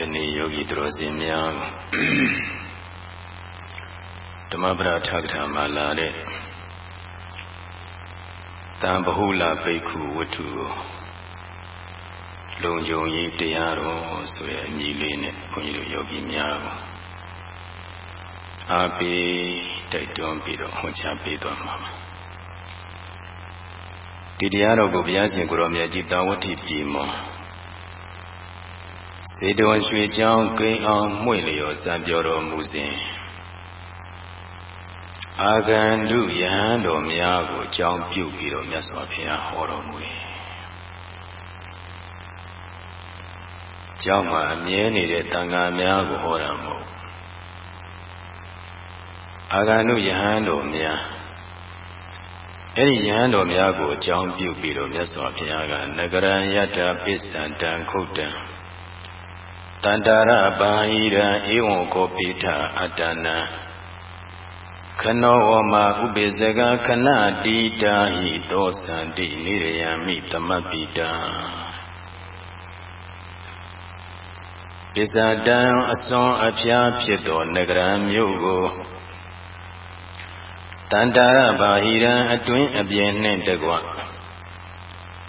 ယနေ့ယောဂီတော်စင်များဓမ္မပဒထကထာမှာလာတဲ့တံဘဟုလပိက္ခုဝတ္ထုကိုလုံခြုံရေးတရားတော်ဆိုရအမည်လေးနဲ့ဘုန်းကြီးတို့ယောဂီများကိုအားပေးတိုက်တွန်းပြီးတော့ဟောကြားပေးသွားမှာပါဒီတရားတော်ကိုဘုရားရှင်ကိုရောမြတ်ကြီးတာဝတိပြည်မှာ စေတဝန်ရွှေချောင်းကိန်းအောင်မှွေလျော်စံပြောတော်မူစဉ်အာဂန္တုယဟန်တော်များကိုအကြောင်းပြုပြီးတော့မြတ်စွာဘုရားဟောတော်မူ၏ကျောင်းမှာအမြဲနေတဲ့တန်ခါများကိုဟောတာမဟုတ်အာဂန္တုယဟန်တော်များအဲ့ဒီယဟန်တော်များကိုအကြောင်းပြုပြီးတော့မြတ်စွာဘုရားကနဂရံယတ္တပစ္ဆန္တံခုတ်တံ တန္တာရပါဟိရံဧဝံကောပိထအတ္တနာခနောဝမဥပိစကခဏတိတာဟိသောသန္တိနိရယမိသမပိတာပစ္စတံအစွန်အဖျားဖြစ်သောနဂရမြို့ကိုတန္တာရဘာဟိရံအတွင်းအပြင်နှင့်တကွ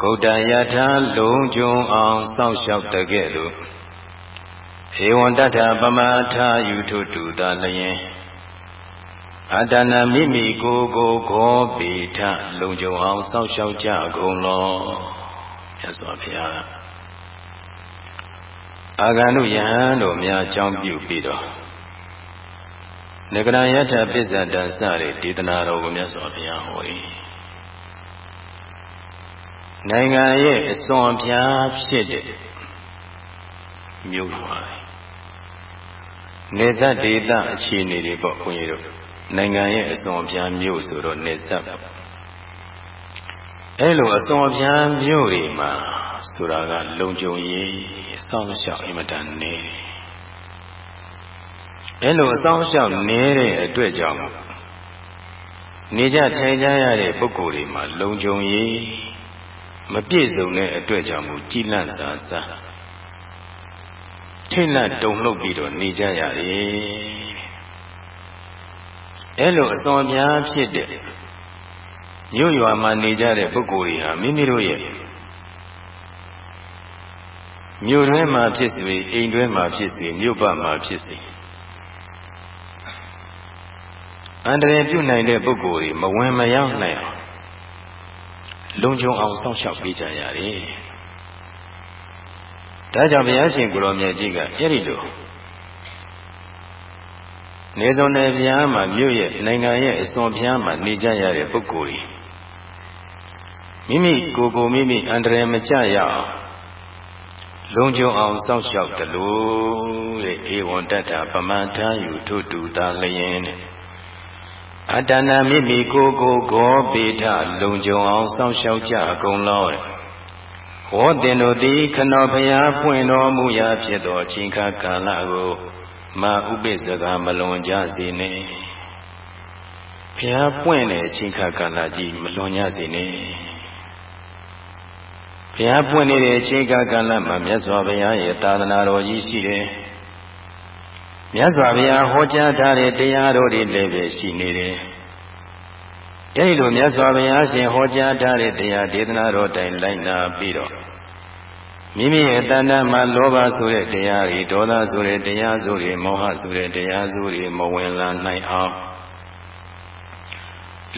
ဂௌတယထာလုံးကျုံအောင်စောင့်ရှောက်တကဲ့သို့ ဧဝံတထပမထာယူထုတူသာလျင်အတ္တနာမိမိကိုယ်ကိုခောပေထလုံခြုံအောင်စောင့်ရှောက်ကြကုန်လောမြတ်စွာဘုရားအာဂန္တုယဟန်တို့များအကြောင်းပြုပြီးတော့နဂရယထပစ္စတံစတဲ့ဒေသနာတော်ကိုမြတ်စွာဘုရားဟော၏နိုင်ငံရဲ့အစွန်ပြားဖြစ်တဲ့မြို့ပါ နေဇတ်ဒေသအခြေအနေတွေပေါ့ခွန်ကြီးတို့နိုင်ငံရဲ့အစွန်ပြားမြို့ဆိုတော့နေဇတ်အဲလိုအစွန်ပြားမြို့တွေမှာဆိုတာကလုံခြုံရေးအဆောင်ရှောက်အင်မတန်နေအဲလိုအဆောင်ရှောက်နေတဲ့အတွက်ကြောင့်နေကြထိုင်ကြရတဲ့ပုဂ္ဂိုလ်တွေမှာလုံခြုံရေးမပြည့်စုံတဲ့အတွက်ကြောင့်မူကြည်လန့်စာစား ထိတ်လန့်တုန်လှုပ်ပြီးတော့နေကြရတယ်အဲလိုအစွန်ပြားဖြစ်တဲ့မြို့ရွာမှာနေကြတဲ့ပုဂ္ဂိုလ်တွေဟာမိမိတို့ရဲ့မြို့တွင်းမှာဖြစ်စေအိမ်တွင်းမှာဖြစ်စေမြို့ပမှာဖြစ်စေအန္တရာယ်ပြုနိုင်တဲ့ပုဂ္ဂိုလ်တွေမဝင်မရောက်နိုင်အောင်လုံခြုံအောင်စောင့်ရှောက်ပေးကြရတယ်။ ဒါကြောင့်ဘုရားရှင်ကိုရောမြတ်ကြီးကအဲ့ဒီလိုနေစုံနယ်ပြားမှာမြို့ရဲ့နိုင်ငံရဲ့အစွန်ပြားမှာနေကြရတဲ့ပုဂ္ဂိုလ်တွေမိမိကိုယ်ကိုမိမိအန္တရာယ်မကြရအောင်လုံခြုံအောင်စောင့်ရှောက်တယ်လို့တဲ့ဧဝံတတ္ထပမထာယူထုတူတာလျင်တဲ့အတ္တနာမိမိကိုယ်ကိုဂောပေထလုံခြုံအောင်စောင့်ရှောက်ကြကုန်လောတဲ့ ဟောတင်တို့သည်ခဏဖျားပွင့်တော်မူရာဖြစ်သောအချိန်ခါကာလကိုမာဥပိ္ပစကမလွန်ကြစေနှင့်ဖျားပွင့်တဲ့အချိန်ခါကာလကြီးမလွန်ကြစေနှင့်ဘုရားပွင့်နေတဲ့အချိန်ကာလမှာမြတ်စွာဘုရားရဲ့သာသနာတော်ကြီးရှိတယ်။မြတ်စွာဘုရားဟောကြားထားတဲ့တရားတော်တွေလည်းပဲရှိနေတယ်။အဲဒီလိုမြတ်စွာဘုရားရှင်ဟောကြားထားတဲ့တရားဒေသနာတော်တိုင်လိုက်နာပြီးတော့ မိမိရဲ့တဏ္ဍမှာလောဘဆိုတဲ့တရားတွေဒေါသဆိုတဲ့တရားဆိုတွေမောဟဆိုတဲ့တရားဆိုတွေမဝင်လာနိုင်အောင်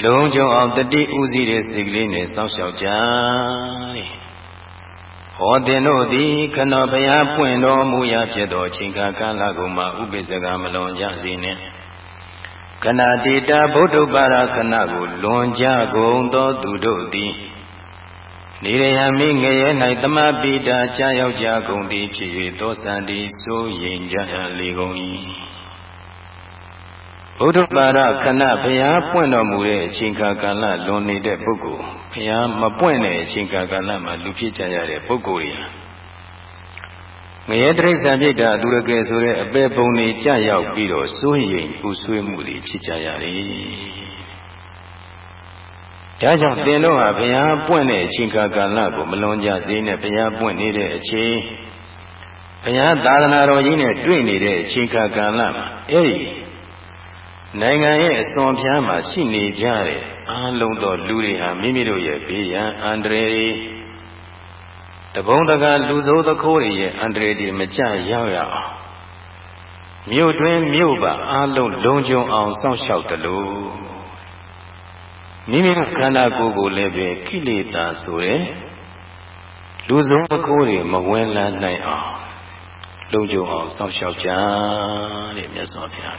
လုံးကြုံအောင်တတိဥစည်းတဲ့စိတ်ကလေးနဲ့စောင့်ရှောက်ကြတဲ့ဟောတင်တို့သည်ခဏဘုရားပွင့်တော်မူရာဖြစ်သောအချိန်ကာလကိုမှဥပိ္ပစကမလွန်ကြစေနှင့်ခဏတိတာဗုဒ္ဓပါရခဏကိုလွန်ကြကုန်သောသူတို့သည် နေရယမိငရဲ၌တမပိတာကြာရောက်ကြကုန်သည်ဖြစ်၍သောစံဒီစိုးရင်ကြလေကုန်၏ဘုဒ္ဓပါရခဏဘုရားပွင့်တော်မူတဲ့အချိန်ကာလလွန်နေတဲ့ပုဂ္ဂိုလ်ဘုရားမပွင့်တဲ့အချိန်ကာလမှာလူဖြစ်ကြရတဲ့ပုဂ္ဂိုလ်တွေငရဲတိရစ္ဆာန်ဖြစ်တာသူရကယ်ဆိုတဲ့အပေပုံတွေကြရောက်ပြီးတော့စိုးရိမ်ပူဆွေးမှုတွေဖြစ်ကြရတယ်။ ဒါကြောင့်သင်တို့ဟာဘုရားပွင့်တဲ့အချိန်ကာလကိုမလွန်ကြစေနဲ့ဘုရားပွင့်နေတဲ့အချိန်ဘုရားသာသနာတော်ကြီးနဲ့တွေ့နေတဲ့အချိန်ခါကာလမှာအဲ့ဒီနိုင်ငံရဲ့အစွန်ဖျားမှာရှိနေကြတဲ့အားလုံးသောလူတွေဟာမိမိတို့ရဲ့ဘေးရန်အန္တရာယ်တဘုံတကာလူဆိုးသခိုးတွေရဲ့အန္တရာယ်တွေမကြရောက်ရအောင်မြို့တွင်မြို့ပါအားလုံးလုံခြုံအောင်စောင့်ရှောက်တယ်လို့ မိမိတို့ခန္ဓာကိုယ်ကိုလည်းပဲကိလေသာဆိုတဲ့လူဆုံးသခိုးတွေမဝင်လာနိုင်အောင်လုံခြုံအောင်စောင့်ရှောက်ကြတဲ့မြတ်စွာဘုရား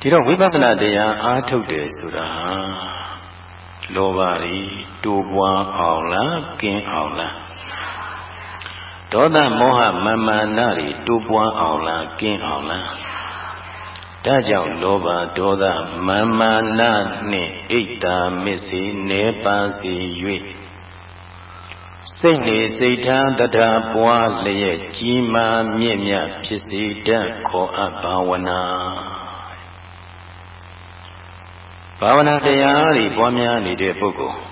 ဒီတော့ဝိပဿနာတရားအားထုတ်တယ်ဆိုတာလောဘတွေတိုးပွားအောင်လားကင်းအောင်လားဒေါသမောဟမာမာနတွေတိုးပွားအောင်လားကင်းအောင်လား ဒါကြောင့်လောဘဒေါသမာမာနနှင့်ဣဒ္ဓာမစ္စေနေပါစေ၍စိတ်နေစိတ်ထားတထာပွားလျက်ကြီးမားမြင့်မြတ်ဖြစ်စေတတ်ခေါ်အပ်ဘာဝနာဘာဝနာတရားတွေပွားများနေတဲ့ပုဂ္ဂိုလ်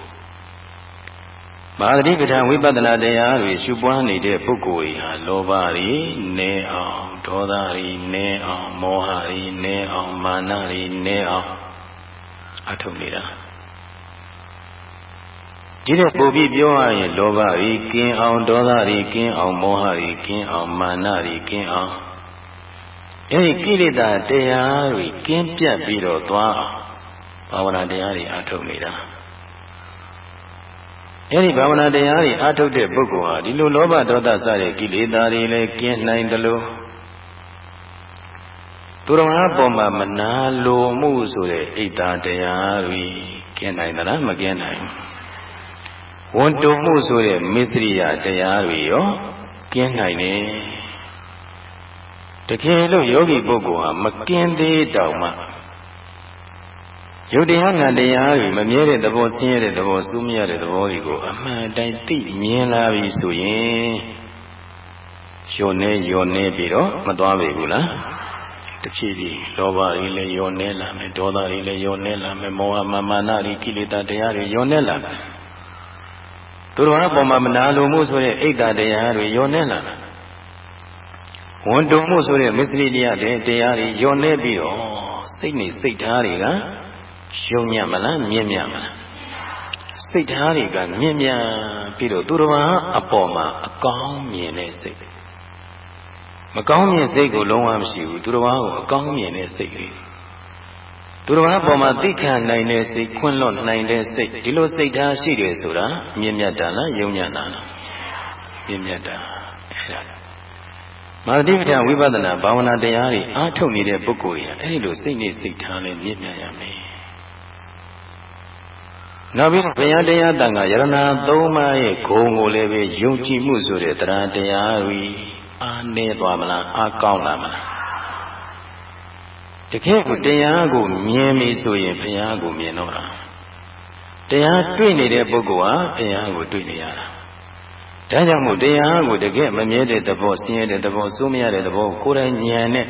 မာသတိပဋ္ဌာန်ဝိပဿနာတရားတွေရှုပွားနေတဲ့ပုဂ္ဂိုလ်တွေဟာလောဘတွေနည်းအောင်ဒေါသတွေနည်းအောင်မောဟတွေနည်းအောင်မာနတွေနည်းအောင်အထုတ်နေတာဒီတဲ့ပို့ပြီးပြောရရင်လောဘတွေကင်းအောင်ဒေါသတွေကင်းအောင်မောဟတွေကင်းအောင်မာနတွေကင်းအောင်အဲဒီကိလေသာတရားတွေကင်းပြတ်ပြီးတော့သွားဘာဝနာတရားတွေအထုတ်နေတာ အဲဒီဘာဝနာတရားတွေအထုတ်တဲ့ပုဂ္ဂိုလ်ဟာဒီလိုလောဘဒေါသစတဲ့ကိလေသာတွေလည်းကင်းနိုင်တယ်လို့သူတော်ဟာပေါ်မှာမနာလိုမှုဆိုတဲ့ဣဒ္ဓတရားတွေကင်းနိုင်သလားမကင်းနိုင်ဝန်တုံမှုဆိုတဲ့မစ္စရိယတရားတွေရောကင်းနိုင်တယ်တကယ်လို့ယောဂီပုဂ္ဂိုလ်ဟာမကင်းသေးတောင်မှ ယုတ်တရားငါတရားတွေမမြဲတဲ့သဘောဆင်းရဲတဲ့သဘောစူးမရတဲ့သဘောတွေကိုအမှန်တိုင်းသိမြင်လာပြီဆိုရင်ယုံနေယုံနေပြီးတော့မသွားပြီဘူးလားတဖြည်းဖြည်းလောဘတွေလည်းယုံနေလာမယ်ဒေါသတွေလည်းယုံနေလာမယ်မောဟမာမာနတွေကိလေသာတရားတွေယုံနေလာမယ်သူတော်ဘာပေါ်မှာမနာလိုမှုဆိုတဲ့အိတ်တာတရားတွေယုံနေလာတယ်ဝန်တုံမှုဆိုတဲ့မစ္စရိတရားတွေတရားတွေယုံနေပြီးတော့စိတ်နေစိတ်ထားတွေက ယုံညံ့မလားမြင့်မြတ်မလားစိတ်ထားတွေကမြင့်မြတ်ပြီးတော့သူတော်ဘာအပေါ်မှာအကောင်းမြင်တဲ့စိတ်မကောင်းမြင်စိတ်ကိုလုံးဝမရှိဘူးသူတော်ဘာကိုအကောင်းမြင်တဲ့စိတ်လေးသူတော်ဘာပေါ်မှာသိခံနိုင်တဲ့စိတ်ခွင့်လွတ်နိုင်တဲ့စိတ်ဒီလိုစိတ်ထားရှိတယ်ဆိုတာမြင့်မြတ်တာလားယုံညံ့တာလားမြင့်မြတ်တာအဲ့ဒါမာတိပဋ္ဌာဝိပဿနာဘာဝနာတရားတွေအားထုတ်နေတဲ့ပုဂ္ဂိုလ်တွေအဲ့ဒီလိုစိတ်နဲ့စိတ်ထားနဲ့မြင့်မြတ်ရမယ် နောက်ပြီးဘုရားတရားတန်ခါယရဏသုံးပါးရဲ့ဂုံကိုလည်းပဲယုံကြည်မှုဆိုတဲ့တရားတရားတွေအားနည်းသွားမလားအားကောင်းလာမလားတကယ်ကိုတရားကိုမြင်ပြီဆိုရင်ဘုရားကိုမြင်တော့တာတရားတွေ့နေတဲ့ပုဂ္ဂိုလ်ဟာဘုရားကိုတွေ့နေရတာဒါကြောင့်မို့တရားကိုတကယ်မမြဲတဲ့သဘောဆင်းရဲတဲ့သဘောစိုးမရတဲ့သဘောကိုယ်တိုင်ဉာဏ်နဲ့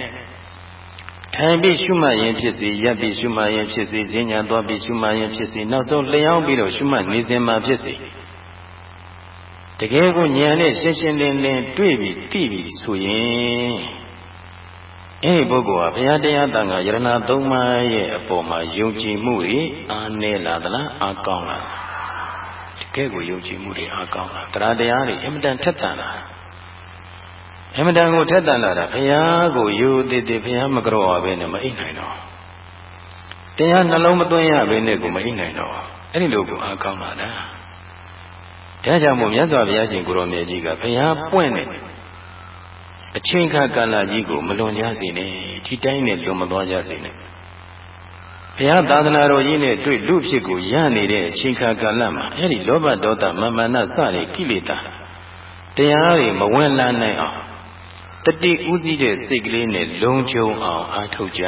ထိုင်ပြီးရှုမှတ်ရင်ဖြစ်စေရပ်ပြီးရှုမှတ်ရင်ဖြစ်စေဈဉ္ညာသွားပြီးရှုမှတ်ရင်ဖြစ်စေနောက်ဆုံးလျှောင်းပြီးတော့ရှုမှတ်နေစဉ်မှာဖြစ်စေတကယ်ကိုဉာဏ်နဲ့ရှင်းရှင်းလင်းလင်းတွေ့ပြီးသိပြီးဆိုရင်အဲဒီပုဂ္ဂိုလ်ဟာဘုရားတရားတန်ခါယရဏသုံးပါးရဲ့အပေါ်မှာယုံကြည်မှုတွေအားနည်းလာသလားအားကောင်းလာတကယ်ကိုယုံကြည်မှုတွေအားကောင်းလာတရားတရားတွေအင်မတန်ထက်သန်လာ အမတန်ကိုထက်တန်လာတာဘုရားကိုယူသေးသေးဘုရားမကြောက်ရဘဲနဲ့မအိပ်နိုင်တော့တရားနှလုံးမသွင်းရဘဲနဲ့ကိုမအိပ်နိုင်တော့အဲ့ဒီလိုကိုအားကောင်းလာတာဒါကြောင့်မို့မြတ်စွာဘုရားရှင်ကိုရောမြတ်ကြီးကဘုရားပွင့်တဲ့အချိန်ခါကာလကြီးကိုမလွန်ကြစေနဲ့ဒီတိုင်းနဲ့လွန်မသွားကြစေနဲ့ဘုရားသာသနာတော်ကြီးနဲ့တွေ့လူဖြစ်ကိုရနေတဲ့အချိန်ခါကာလမှာအဲ့ဒီလောဘဒေါသမာမာနစတဲ့ကိလေသာတရားတွေမဝင်လာနိုင်အောင် တတိဥစည်းတဲ့စိတ်ကလေးနဲ့လုံခြုံအောင်အားထုတ်ကြ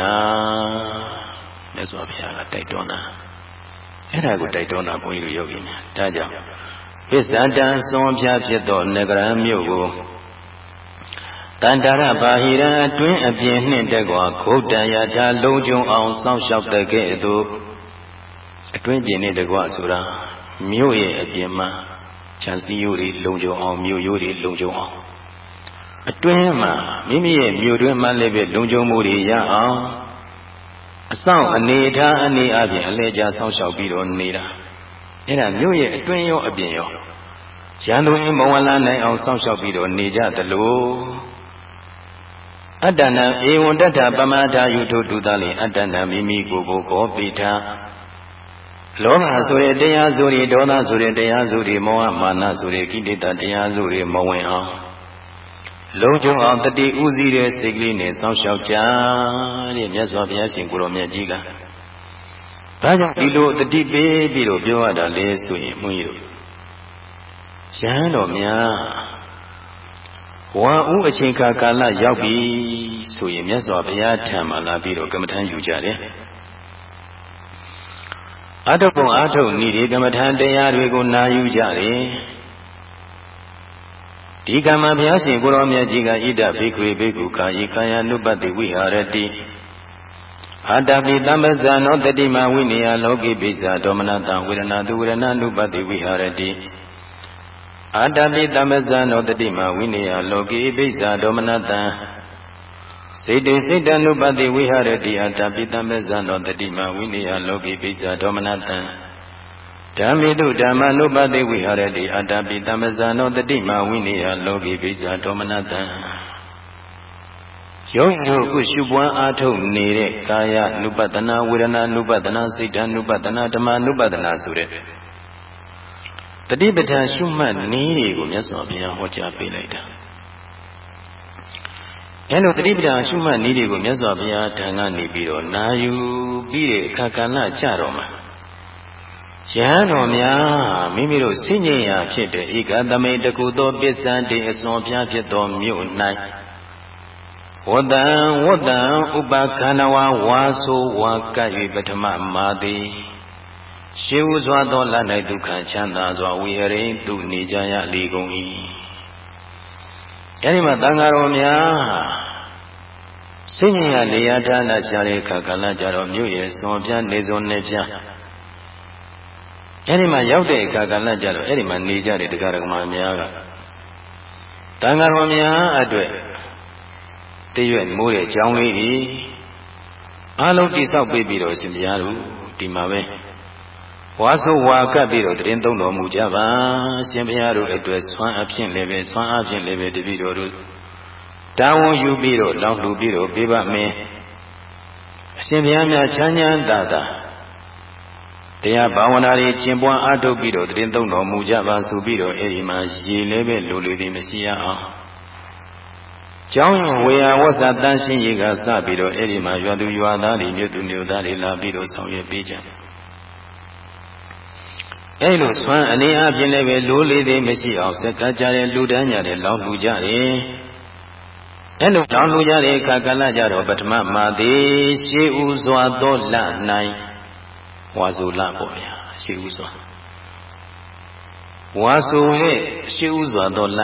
မြတ်စွာဘုရားကတိုက်တွန်းတာအဲ့ဒါကိုတိုက်တွန်းတာဘုန်းကြီးတို့ယောဂီများဒါကြောင့်ပစ္စတံစွန်ဖြာဖြစ်သောနဂရမြို့ကိုတန္တရဘာဟိရအတွင်းအပြင်နှင့်တကွာခုတ်တန်ရတာလုံခြုံအောင်စောင့်ရှောက်တဲ့ကဲ့သို့အတွင်းပြင်နှင့်တကွာဆိုတာမြို့ရဲ့အပြင်မှာခြံစည်းရိုးတွေလုံခြုံအောင်မြို့ရိုးတွေလုံခြုံအောင် အတွင်းမှာမိမိရဲ့မြို့တွင်းမှလည်းပဲလုံခြုံမှုတွေရအောင်အဆောင်အနေထားအနေအချင်းအလဲကျဆောင်းလျှောက်ပြီးတော့နေတာအဲ့ဒါမြို့ရဲ့အတွင်းရောအပြင်ရောရန်သူရင်မဝင်လာနိုင်အောင်ဆောင်းလျှောက်ပြီးတော့နေကြသလိုအတ္တနံဧဝံတတ္ထပမထာယုထုတုသလိအတ္တနံမိမိကိုယ်ကိုကောပိထာလောဘဆိုတဲ့တရားစုတွေဒေါသဆိုတဲ့တရားစုတွေမောဟမာနဆိုတဲ့ကိလေသာတရားစုတွေမဝင်အောင် လုံးကျုံအောင်တတိဥစည်းတဲ့စိတ်ကလေးနဲ့စောင့်ရှောက်ကြတဲ့မြတ်စွာဘုရားရှင်ကိုရောမြတ်ကြီးကဘာကြောင့်ဒီလိုတတိပေးပြီးတော့ပြောရတာလဲဆိုရင်မှုကြီးတို့ရဟန်းတော်များဝါဥအချိန်ခါကာလရောက်ပြီဆိုရင်မြတ်စွာဘုရားထံမှာလာပြီးတော့ကမ္မထမ်းယူကြတယ်အထုပ်ပုံအထုပ်ဤဒီကမ္မထံတရားတွေကိုနာယူကြတယ် ဒီကမ္မဘုရားရှင်ကိုရောမြတ်ကြီးကဣဒဘိခွေဘိက္ခုကာယကာယ ानु ပတိဝိဟာရတိအတ္တပိသမ္ပဇာနောတတိမဝိနေယလောကိပိစ္ဆာဒေါမနတဝေဒနာသူဝေဒနာ ानु ပတိဝိဟာရတိအတ္တပိသမ္ပဇာနောတတိမဝိနေယလောကိပိစ္ဆာဒေါမနတစေတေစိတ်တ ानु ပတိဝိဟာရတိအတ္တပိသမ္ပဇာနောတတိမဝိနေယလောကိပိစ္ဆာဒေါမနတ ဓမ္မိတုဓမ္မနုပတိဝိဟာရတိအတ္တပိသမ္ပဇာနောတတိမဝိနေယလောကိပိစ္ဆာဒေါမနတံယောဂီတို့ခုရှုပွားအားထုတ်နေတဲ့ကာယ ानु ပတနာဝေဒနာ ानु ပတနာစိတ် ानु ပတနာဓမ္မ ानु ပတနာဆိုတဲ့တတိပဋ္ဌာန်ရှုမှတ်နည်းတွေကိုမြတ်စွာဘုရားဟောကြားပေးလိုက်တာအဲလိုတတိပဋ္ဌာန်ရှုမှတ်နည်းတွေကိုမြတ်စွာဘုရားထံကနေပြီးတော့နာယူပြီးတဲ့အခါကဏ္ဍကြတော့မှာ ယဟန်တော်များမိမိတို့စိဉ္ဉ္ရာဖြစ်တဲ့ဧကသမိတကုသောပစ္စံတေအစွန်ပြဖြစ်သောမြို့၌ဝတ္တံဝတ္တံဥပခန္ဓဝါဝါဆိုဝါကပ်၍ပထမမာတိရှေးဥစွာသောလ၌ဒုက္ခချမ်းသာစွာဝိဟရိတုနေကြရလေကုန်၏အဲဒီမှာတန်ဃာတော်များစိဉ္ဉ္ရာနေရာဌာနရှားတဲ့အခါကလည်းကြတော့မြို့ရဲ့စွန်ပြနေစွန်နေပြ အဲ့ဒီမှာရောက်တဲ့အခါကလည်းကြတော့အဲ့ဒီမှာနေကြတဲ့တရားဓမ္မများကတန်ဃာတော်များအတွက်တရွက်မိုးတဲ့ကြောင်းလေးကြီးအလုံးတိဆောက်ပေးပြီးတော့ရှင်ဘုရားတို့ဒီမှာပဲဝါဆိုဝါကပ်ပြီးတော့တရင်သုံးတော်မူကြပါရှင်ဘုရားတို့အတွက်ဆွမ်းအဖြစ်လည်းပဲဆွမ်းအဖြစ်လည်းပဲတပည့်တော်တို့တာဝန်ယူပြီးတော့လောင်းလှူပြီးတော့ပေးပါမယ်အရှင်ဘုရားများချမ်းချမ်းသာသာ တရားဘာဝနာတွေကျင့်ပွားအားထုတ်ပြီးတော့တည်သုံးတော်မူကြပါဆိုပြီးတော့အဲ့ဒီမှာရေလည်းပဲလိုလေသည်မရှိရအောင်ကျောင်းဝေယဝသတန်ရှင်းရေကစပြီးတော့အဲ့ဒီမှာရွာသူရွာသားတွေမြို့သူမြို့သားတွေလာပြီးတော့ဆောင်ရွက်ပေးကြတယ်အဲ့လိုဆွမ်းအနေအချင်းလည်းပဲလိုလေသည်မရှိအောင်စက်ကကြတဲ့လူတန်းကြတဲ့လောင်းလူကြတယ်အဲ့လိုလောင်းလူကြတဲ့အခါကလည်းကြတော့ပထမမှာသည်ရှေးဥစွာသောလ၌ ဝါဆိုလပေါ့ဗျာရှိဥစွာဝါဆိုရဲ့ရှိဥစွာသောလ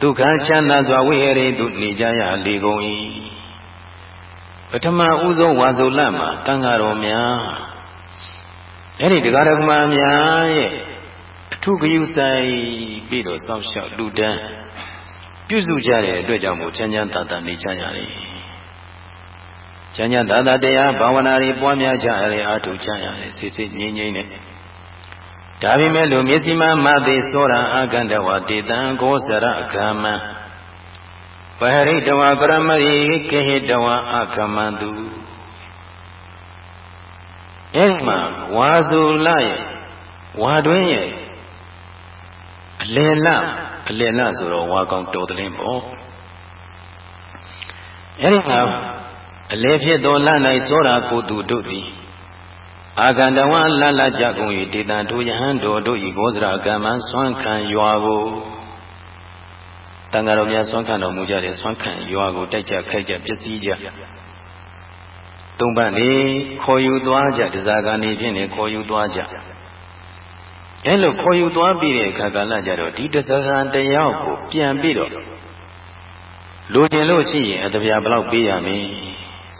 ဒုက္ခချမ်းသာစွာဝိဟရိတုနေကြရလေကုန်၏ပထမဥဆုံးဝါဆိုလမှာတန်ဃာတော်များအဲ့ဒီတရားဓမ္မများရဲ့အထုဂယုဆိုင်ပြီးတော့စောင့်ရှောက်လူတန်းပြုစုကြတဲ့အတွက်ကြောင့်မို့ချမ်းချမ်းသာသာနေကြရတယ် ချမ်းချမ်းသာသာတရားဘာဝနာတွေပွားများကြရတယ်အာထုကြရတယ်စိစိငြိမ့်ငြိမ့်နဲ့ဒါပေမဲ့လို့မျက်စိမှမသိသောရာအာကန္တဝတေတံကိုစရအခမံပဟရိတဝပရမရိခေဟိတဝအခမံတုအဲဒီမှာဝါစုလရဲ့ဝါတွင်းရဲ့အလယ်လအလယ်လဆိုတော့ဝါကောင်တော်တယ်ပေါ့အဲဒီမှာ အလေဖြစ်သောလ၌စောရာကိုသူတို့သည်အာကန္တဝါလလကြကုန်၏ဒေတံတို့ယဟန်တော်တို့၏ဂောဇရာကမ္မဆွမ်းခံရွာကိုတန်ဃာတော်များဆွမ်းခံတော်မူကြတဲ့ဆွမ်းခံရွာကိုတိုက်ကြခိုက်ကြပျက်စီးကြသုံးပတ်နေခေါ်ယူသွားကြတစားကနေဖြင့်နေခေါ်ယူသွားကြအဲလိုခေါ်ယူသွားပြီးတဲ့အခါကလည်းကြတော့ဒီတစားကန်တယောက်ကိုပြန်ပြီးတော့လိုချင်လို့ရှိရင်အတပြာဘလောက်ပေးရမလဲ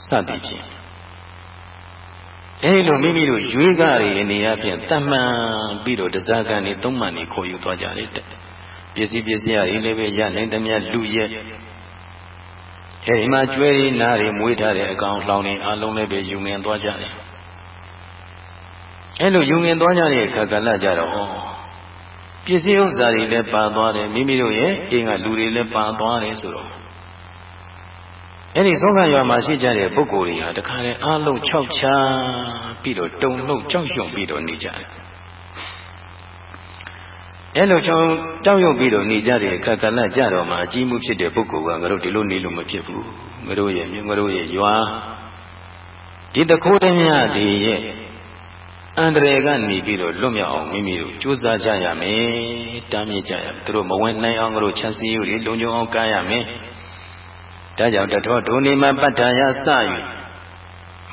စသည်ဖြင့်အဲဒီလိုမိမိတို့ရွေးကားတွေအနေအချင်းတမှန်ပြီးတော့တစားကံနေသုံးမှန်နေခေါ်ယူသွားကြတယ်တဲ့ပစ္စည်းပစ္စည်းရည်လည်းပဲရနိုင်သမျှလူရဲ့အဲဒီမှာကျွဲရီနားရီမွေးထားတဲ့အကောင်လောင်နေအလုံးလည်းပဲယူငင်သွားကြတယ်အဲလိုယူငင်သွားကြတဲ့အခါကလည်းကြတော့ပစ္စည်းဥစ္စာတွေလည်းပါသွားတယ်မိမိတို့ရဲ့အိမ်ကလူတွေလည်းပါသွားတယ်ဆိုတော့ အဲ့ဒီသောကရွာမှာရှိကြတဲ့ပုဂ္ဂိုလ်တွေဟာတခါတည်းအားလုံး၆ချာပြီးတော့တုံလှုပ်ကြောက်ရွံ့ပြီးတော့နေကြတယ်အဲ့လိုကြောင်တောက်ရုပ်ပြီးတော့နေကြတဲ့အခါကလည်းကြတော့မှအကြီးမှုဖြစ်တဲ့ပုဂ္ဂိုလ်ကငါတို့ဒီလိုနေလို့မဖြစ်ဘူးငါတို့ရဲ့ငါတို့ရဲ့ရွာဒီတခိုးတည်းများဒီရဲ့အန္တရာယ်ကနေပြီးတော့လွတ်မြောက်အောင်မိမိတို့ကြိုးစားကြရမယ်တားမြစ်ကြရမယ်သူတို့မဝင်နိုင်အောင်ငါတို့ချမ်းစီးရည်လုံခြုံအောင်ကားရမယ် ဒါကြောင့်တထောဒုနေမပတ္ထာယစ၍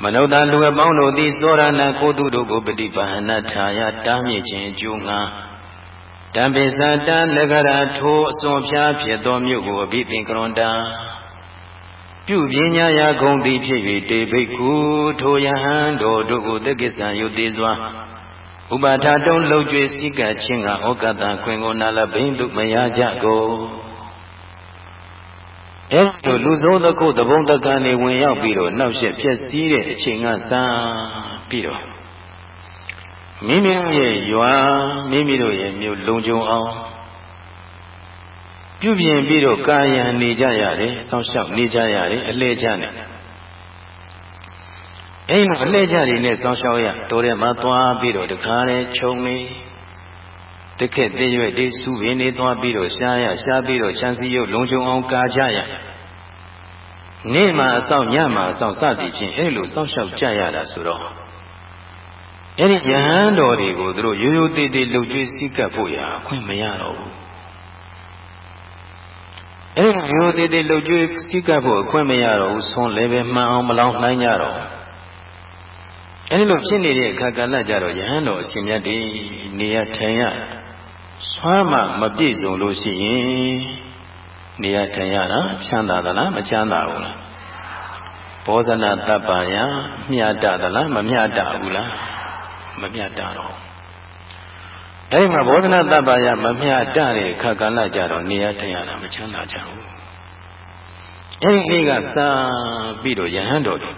မနုဿလူအပေါင်းတို့သည်သောရဏကိုသူတို့ကိုပฏิပါဟနထာယတားမြစ်ခြင်းအကျိုးငါတံပိသတံလကရာထိုအစွန်ဖျားဖြစ်သောမြို့ကိုအဘိသင်္ကရွန်တာပြုပညာရာဂုံသည်ဖြစ်၍တေဘိက္ခုထိုယဟန်တော်တို့ကိုတက္ကိစ္စံယုသေးစွာဥပါထတုံးလှုပ်ကြွေစိကချင်းကဩကတခွင်ကိုနာလဘိန်းသူမရကြကုန် အဲလိုလူဆုံးသခုတဘုံတကနေဝင်ရောက်ပြီးတော့နောက်ရှက်ဖြစ်စည်းတဲ့အချိန်ကစပြီးတော့မိမိတို့ရဲ့ရွာမိမိတို့ရဲ့မြို့လုံခြုံအောင်ပြုပြင်ပြီးတော့ကာယံနေကြရတယ်စောင့်ရှောက်နေကြရတယ်အလဲချနဲ့အဲ့လိုအလဲချတွေနဲ့စောင့်ရှောက်ရတော်ထဲမှာသွားပြီးတော့တခါလဲခြုံနေ တခက်တည်းရွက်ဒီစုပင်နေသွားပြီးတော့ရှားရရှားပြီးတော့ချမ်းစီရုပ်လုံခြုံအောင်ကာကြရနေ့မှာအဆောင်ညမှာအဆောင်စသည်ဖြင့်အဲ့လိုစောင့်ရှောက်ကြရတာဆိုတော့အဲ့ဒီယဟန်တော်တွေကိုသူတို့ရိုးရိုးသေးသေးလှုပ်ကြွေးစိတ်ကပ်ဖို့ရအခွင့်မရတော့ဘူးအဲ့ဒီရိုးသေးသေးလှုပ်ကြွေးစိတ်ကပ်ဖို့အခွင့်မရတော့ဘူးဆွန်လည်းပဲမှန်အောင်မလောင်နိုင်ကြတော့အဲ့ဒီလိုဖြစ်နေတဲ့အခါကလည်းကြတော့ယဟန်တော်အရှင်မြတ်ဒီနေရထိုင်ရ ဆွမ်းမှမပြည့်စုံလို့ရှိရင်နေရထိုင်ရတာချမ်းသာသလားမချမ်းသာဘူးလားဘောဇနာတပ္ပယမျှတသလားမမျှတဘူးလားမမျှတတော့အဲဒီမှာဘောဓနာတပ္ပါယမမျှတတဲ့ခါကလကြတော့နေရထိုင်ရတာမချမ်းသာကြဘူးအဲဒီနေ့ကစာပြီးတော့ယဟန်တော်တွေ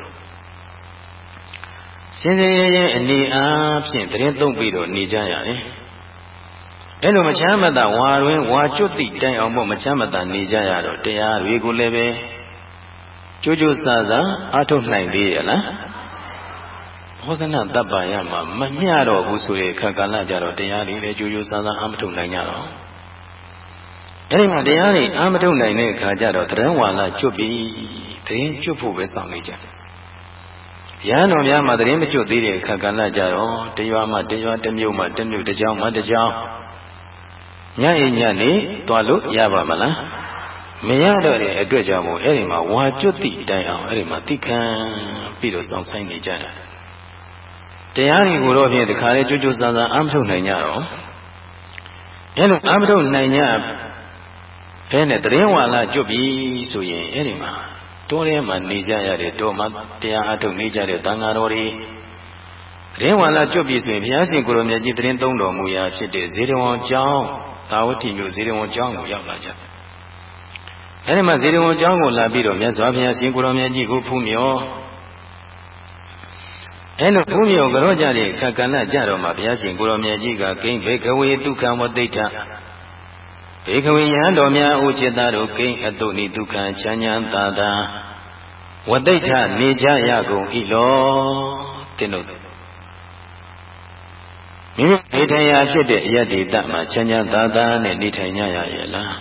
ရှင်စေရဲ့အနေအားဖြင့်တရင်သုံးပြီးတော့နေကြရတယ် အဲလိုမချမ်းမသာဝါတွင်ဝါကျွတ်တိတိုင်အောင်မို့မချမ်းမသာနေကြရတော့တရားတွေကိုလည်းပဲကြိုးကြိုးစားစားအားထုတ်နိုင်သေးရဲ့လားဟောဇနတပ္ပယမှာမမျှတော့ဘူးဆိုတဲ့အခါကလည်းကြတော့တရားတွေလည်းကြိုးကြိုးစားစားအားမထုတ်နိုင်ကြတော့အဲဒီမှာတရားတွေအားမထုတ်နိုင်တဲ့အခါကျတော့တရံဝါလာကျွတ်ပြီးတရင်ကျွတ်ဖို့ပဲစောင့်နေကြတယ်ရဟန်းတော်များမှာတရင်မကျွတ်သေးတဲ့အခါကလည်းကြတော့တရွာမှတရွာတစ်မြို့မှတစ်မြို့တစ်ကြောင်းမှတစ်ကြောင်း ညအိညနေသွားလို့ရပါမလားမရတော့တဲ့အတွက်ကြောင့်မို့အဲ့ဒီမှာဝါကျွတ်တိတိုင်အောင်အဲ့ဒီမှာတိခံပြီးတော့စောင့်ဆိုင်နေကြတာတရားတွေကိုတော့ဖြင့်ဒီခါလေးကြွကြွဆန်းဆန်းအာမထုတ်နိုင်ကြတော့အဲ့လိုအာမထုတ်နိုင်ကြဘဲနဲ့တရင်ဝါလာကျွတ်ပြီဆိုရင်အဲ့ဒီမှာတောထဲမှာနေကြရတဲ့တောမှာတရားအထုတ်နေကြတဲ့သံဃာတော်တွေတရင်ဝါလာကျွတ်ပြီဆိုရင်ဘုရားရှင်ကိုရောမြတ်ကြီးတရင်သုံးတော်မူရာဖြစ်တဲ့ဇေရဝံကျောင်း သာဝတိမြို့ဇေရဝံကျောင်းကိုရောက်လာကြတယ်အဲဒီမှာဇေရဝံကျောင်းကိုလာပြီးတော့မြတ်စွာဘုရားရှင်ကိုရောမြတ်ကြီးကိုဖူးမြော်အဲလိုဘုမြောကြောကြတဲ့ခက်ကဏကြတော့မှဘုရားရှင်ကိုရောမြတ်ကြီးကဂိမ့်ဘေကဝေဒုက္ခဝတိဋ္ဌဘေကဝေယံတော်များအိုจิตသားတို့ဂိမ့်အတုနိဒုက္ခချမ်းချမ်းသာသာဝတိဋ္ဌနေကြရကုန်ဤလောတင်းတို့ မိမိနေထိုင်ရာဖြစ်တဲ့အယတ္တိတမှာချမ်းချမ်းသာသာနဲ့နေထိုင်ကြရရဲ့လား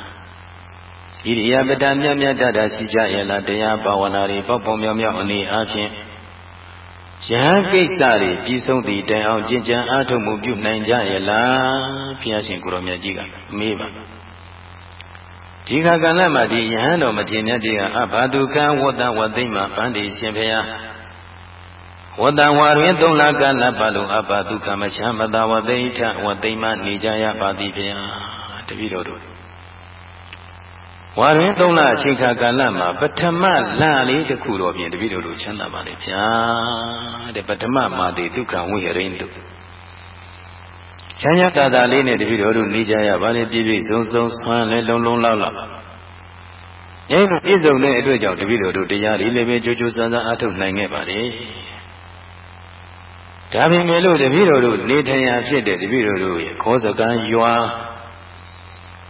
ဣရိယာပတ္တမြတ်မြတ်တတ်တာရှိကြရဲ့လားတရားဘာဝနာတွေပေါ့ပုံမြောင်မြောင်အနေအားဖြင့်ယဟန်ကိစ္စတွေပြီးဆုံးသည့်တိုင်အောင်ကြင်ကြံအားထုတ်မှုပြုနိုင်ကြရဲ့လားဘုရားရှင်ကိုရောမြတ်ကြီးကမေးပါဒီခါကလည်းမှဒီယဟန်တော်မထေရမြတ်ကြီးကအဘာတုကံဝတ္တဝသိမ့်မှာဗန္ဒီရှင်ဘုရား ဝတ္တဝါတွင်သုံးလကလပ်ပါလို့အဘာတုကမချမ်းမသာဝသိဋ္ဌဝသိမ့်မှနေကြရပါသည်ဘုရားတပည့်တော်တို့ဝါရင်သုံးလအချိန်ခါကာလမှာပထမလလေးတစ်ခုတော့ပြင်တပည့်တော်တို့ချမ်းသာပါလေဗျာတဲ့ပထမမာတိဒုက္ခဝိဟရိန္တုယချမ်းသာသာလေးနဲ့တပည့်တော်တို့နေကြရပါလေပြည့်ပြည့်စုံစုံဆွမ်းလဲလုံးလုံးလောက်လောက်အဲလိုပြည့်စုံတဲ့အတွက်ကြောင့်တပည့်တော်တို့တရားလေးလည်းပဲကြိုးကြိုးစားစားအားထုတ်နိုင်ခဲ့ပါလေ ဒါပေမဲ့လို့တပည့်တော်တို့နေထိုင်ရာဖြစ်တဲ့တပည့်တော်တို့ရဲ့ခောစကံရွာ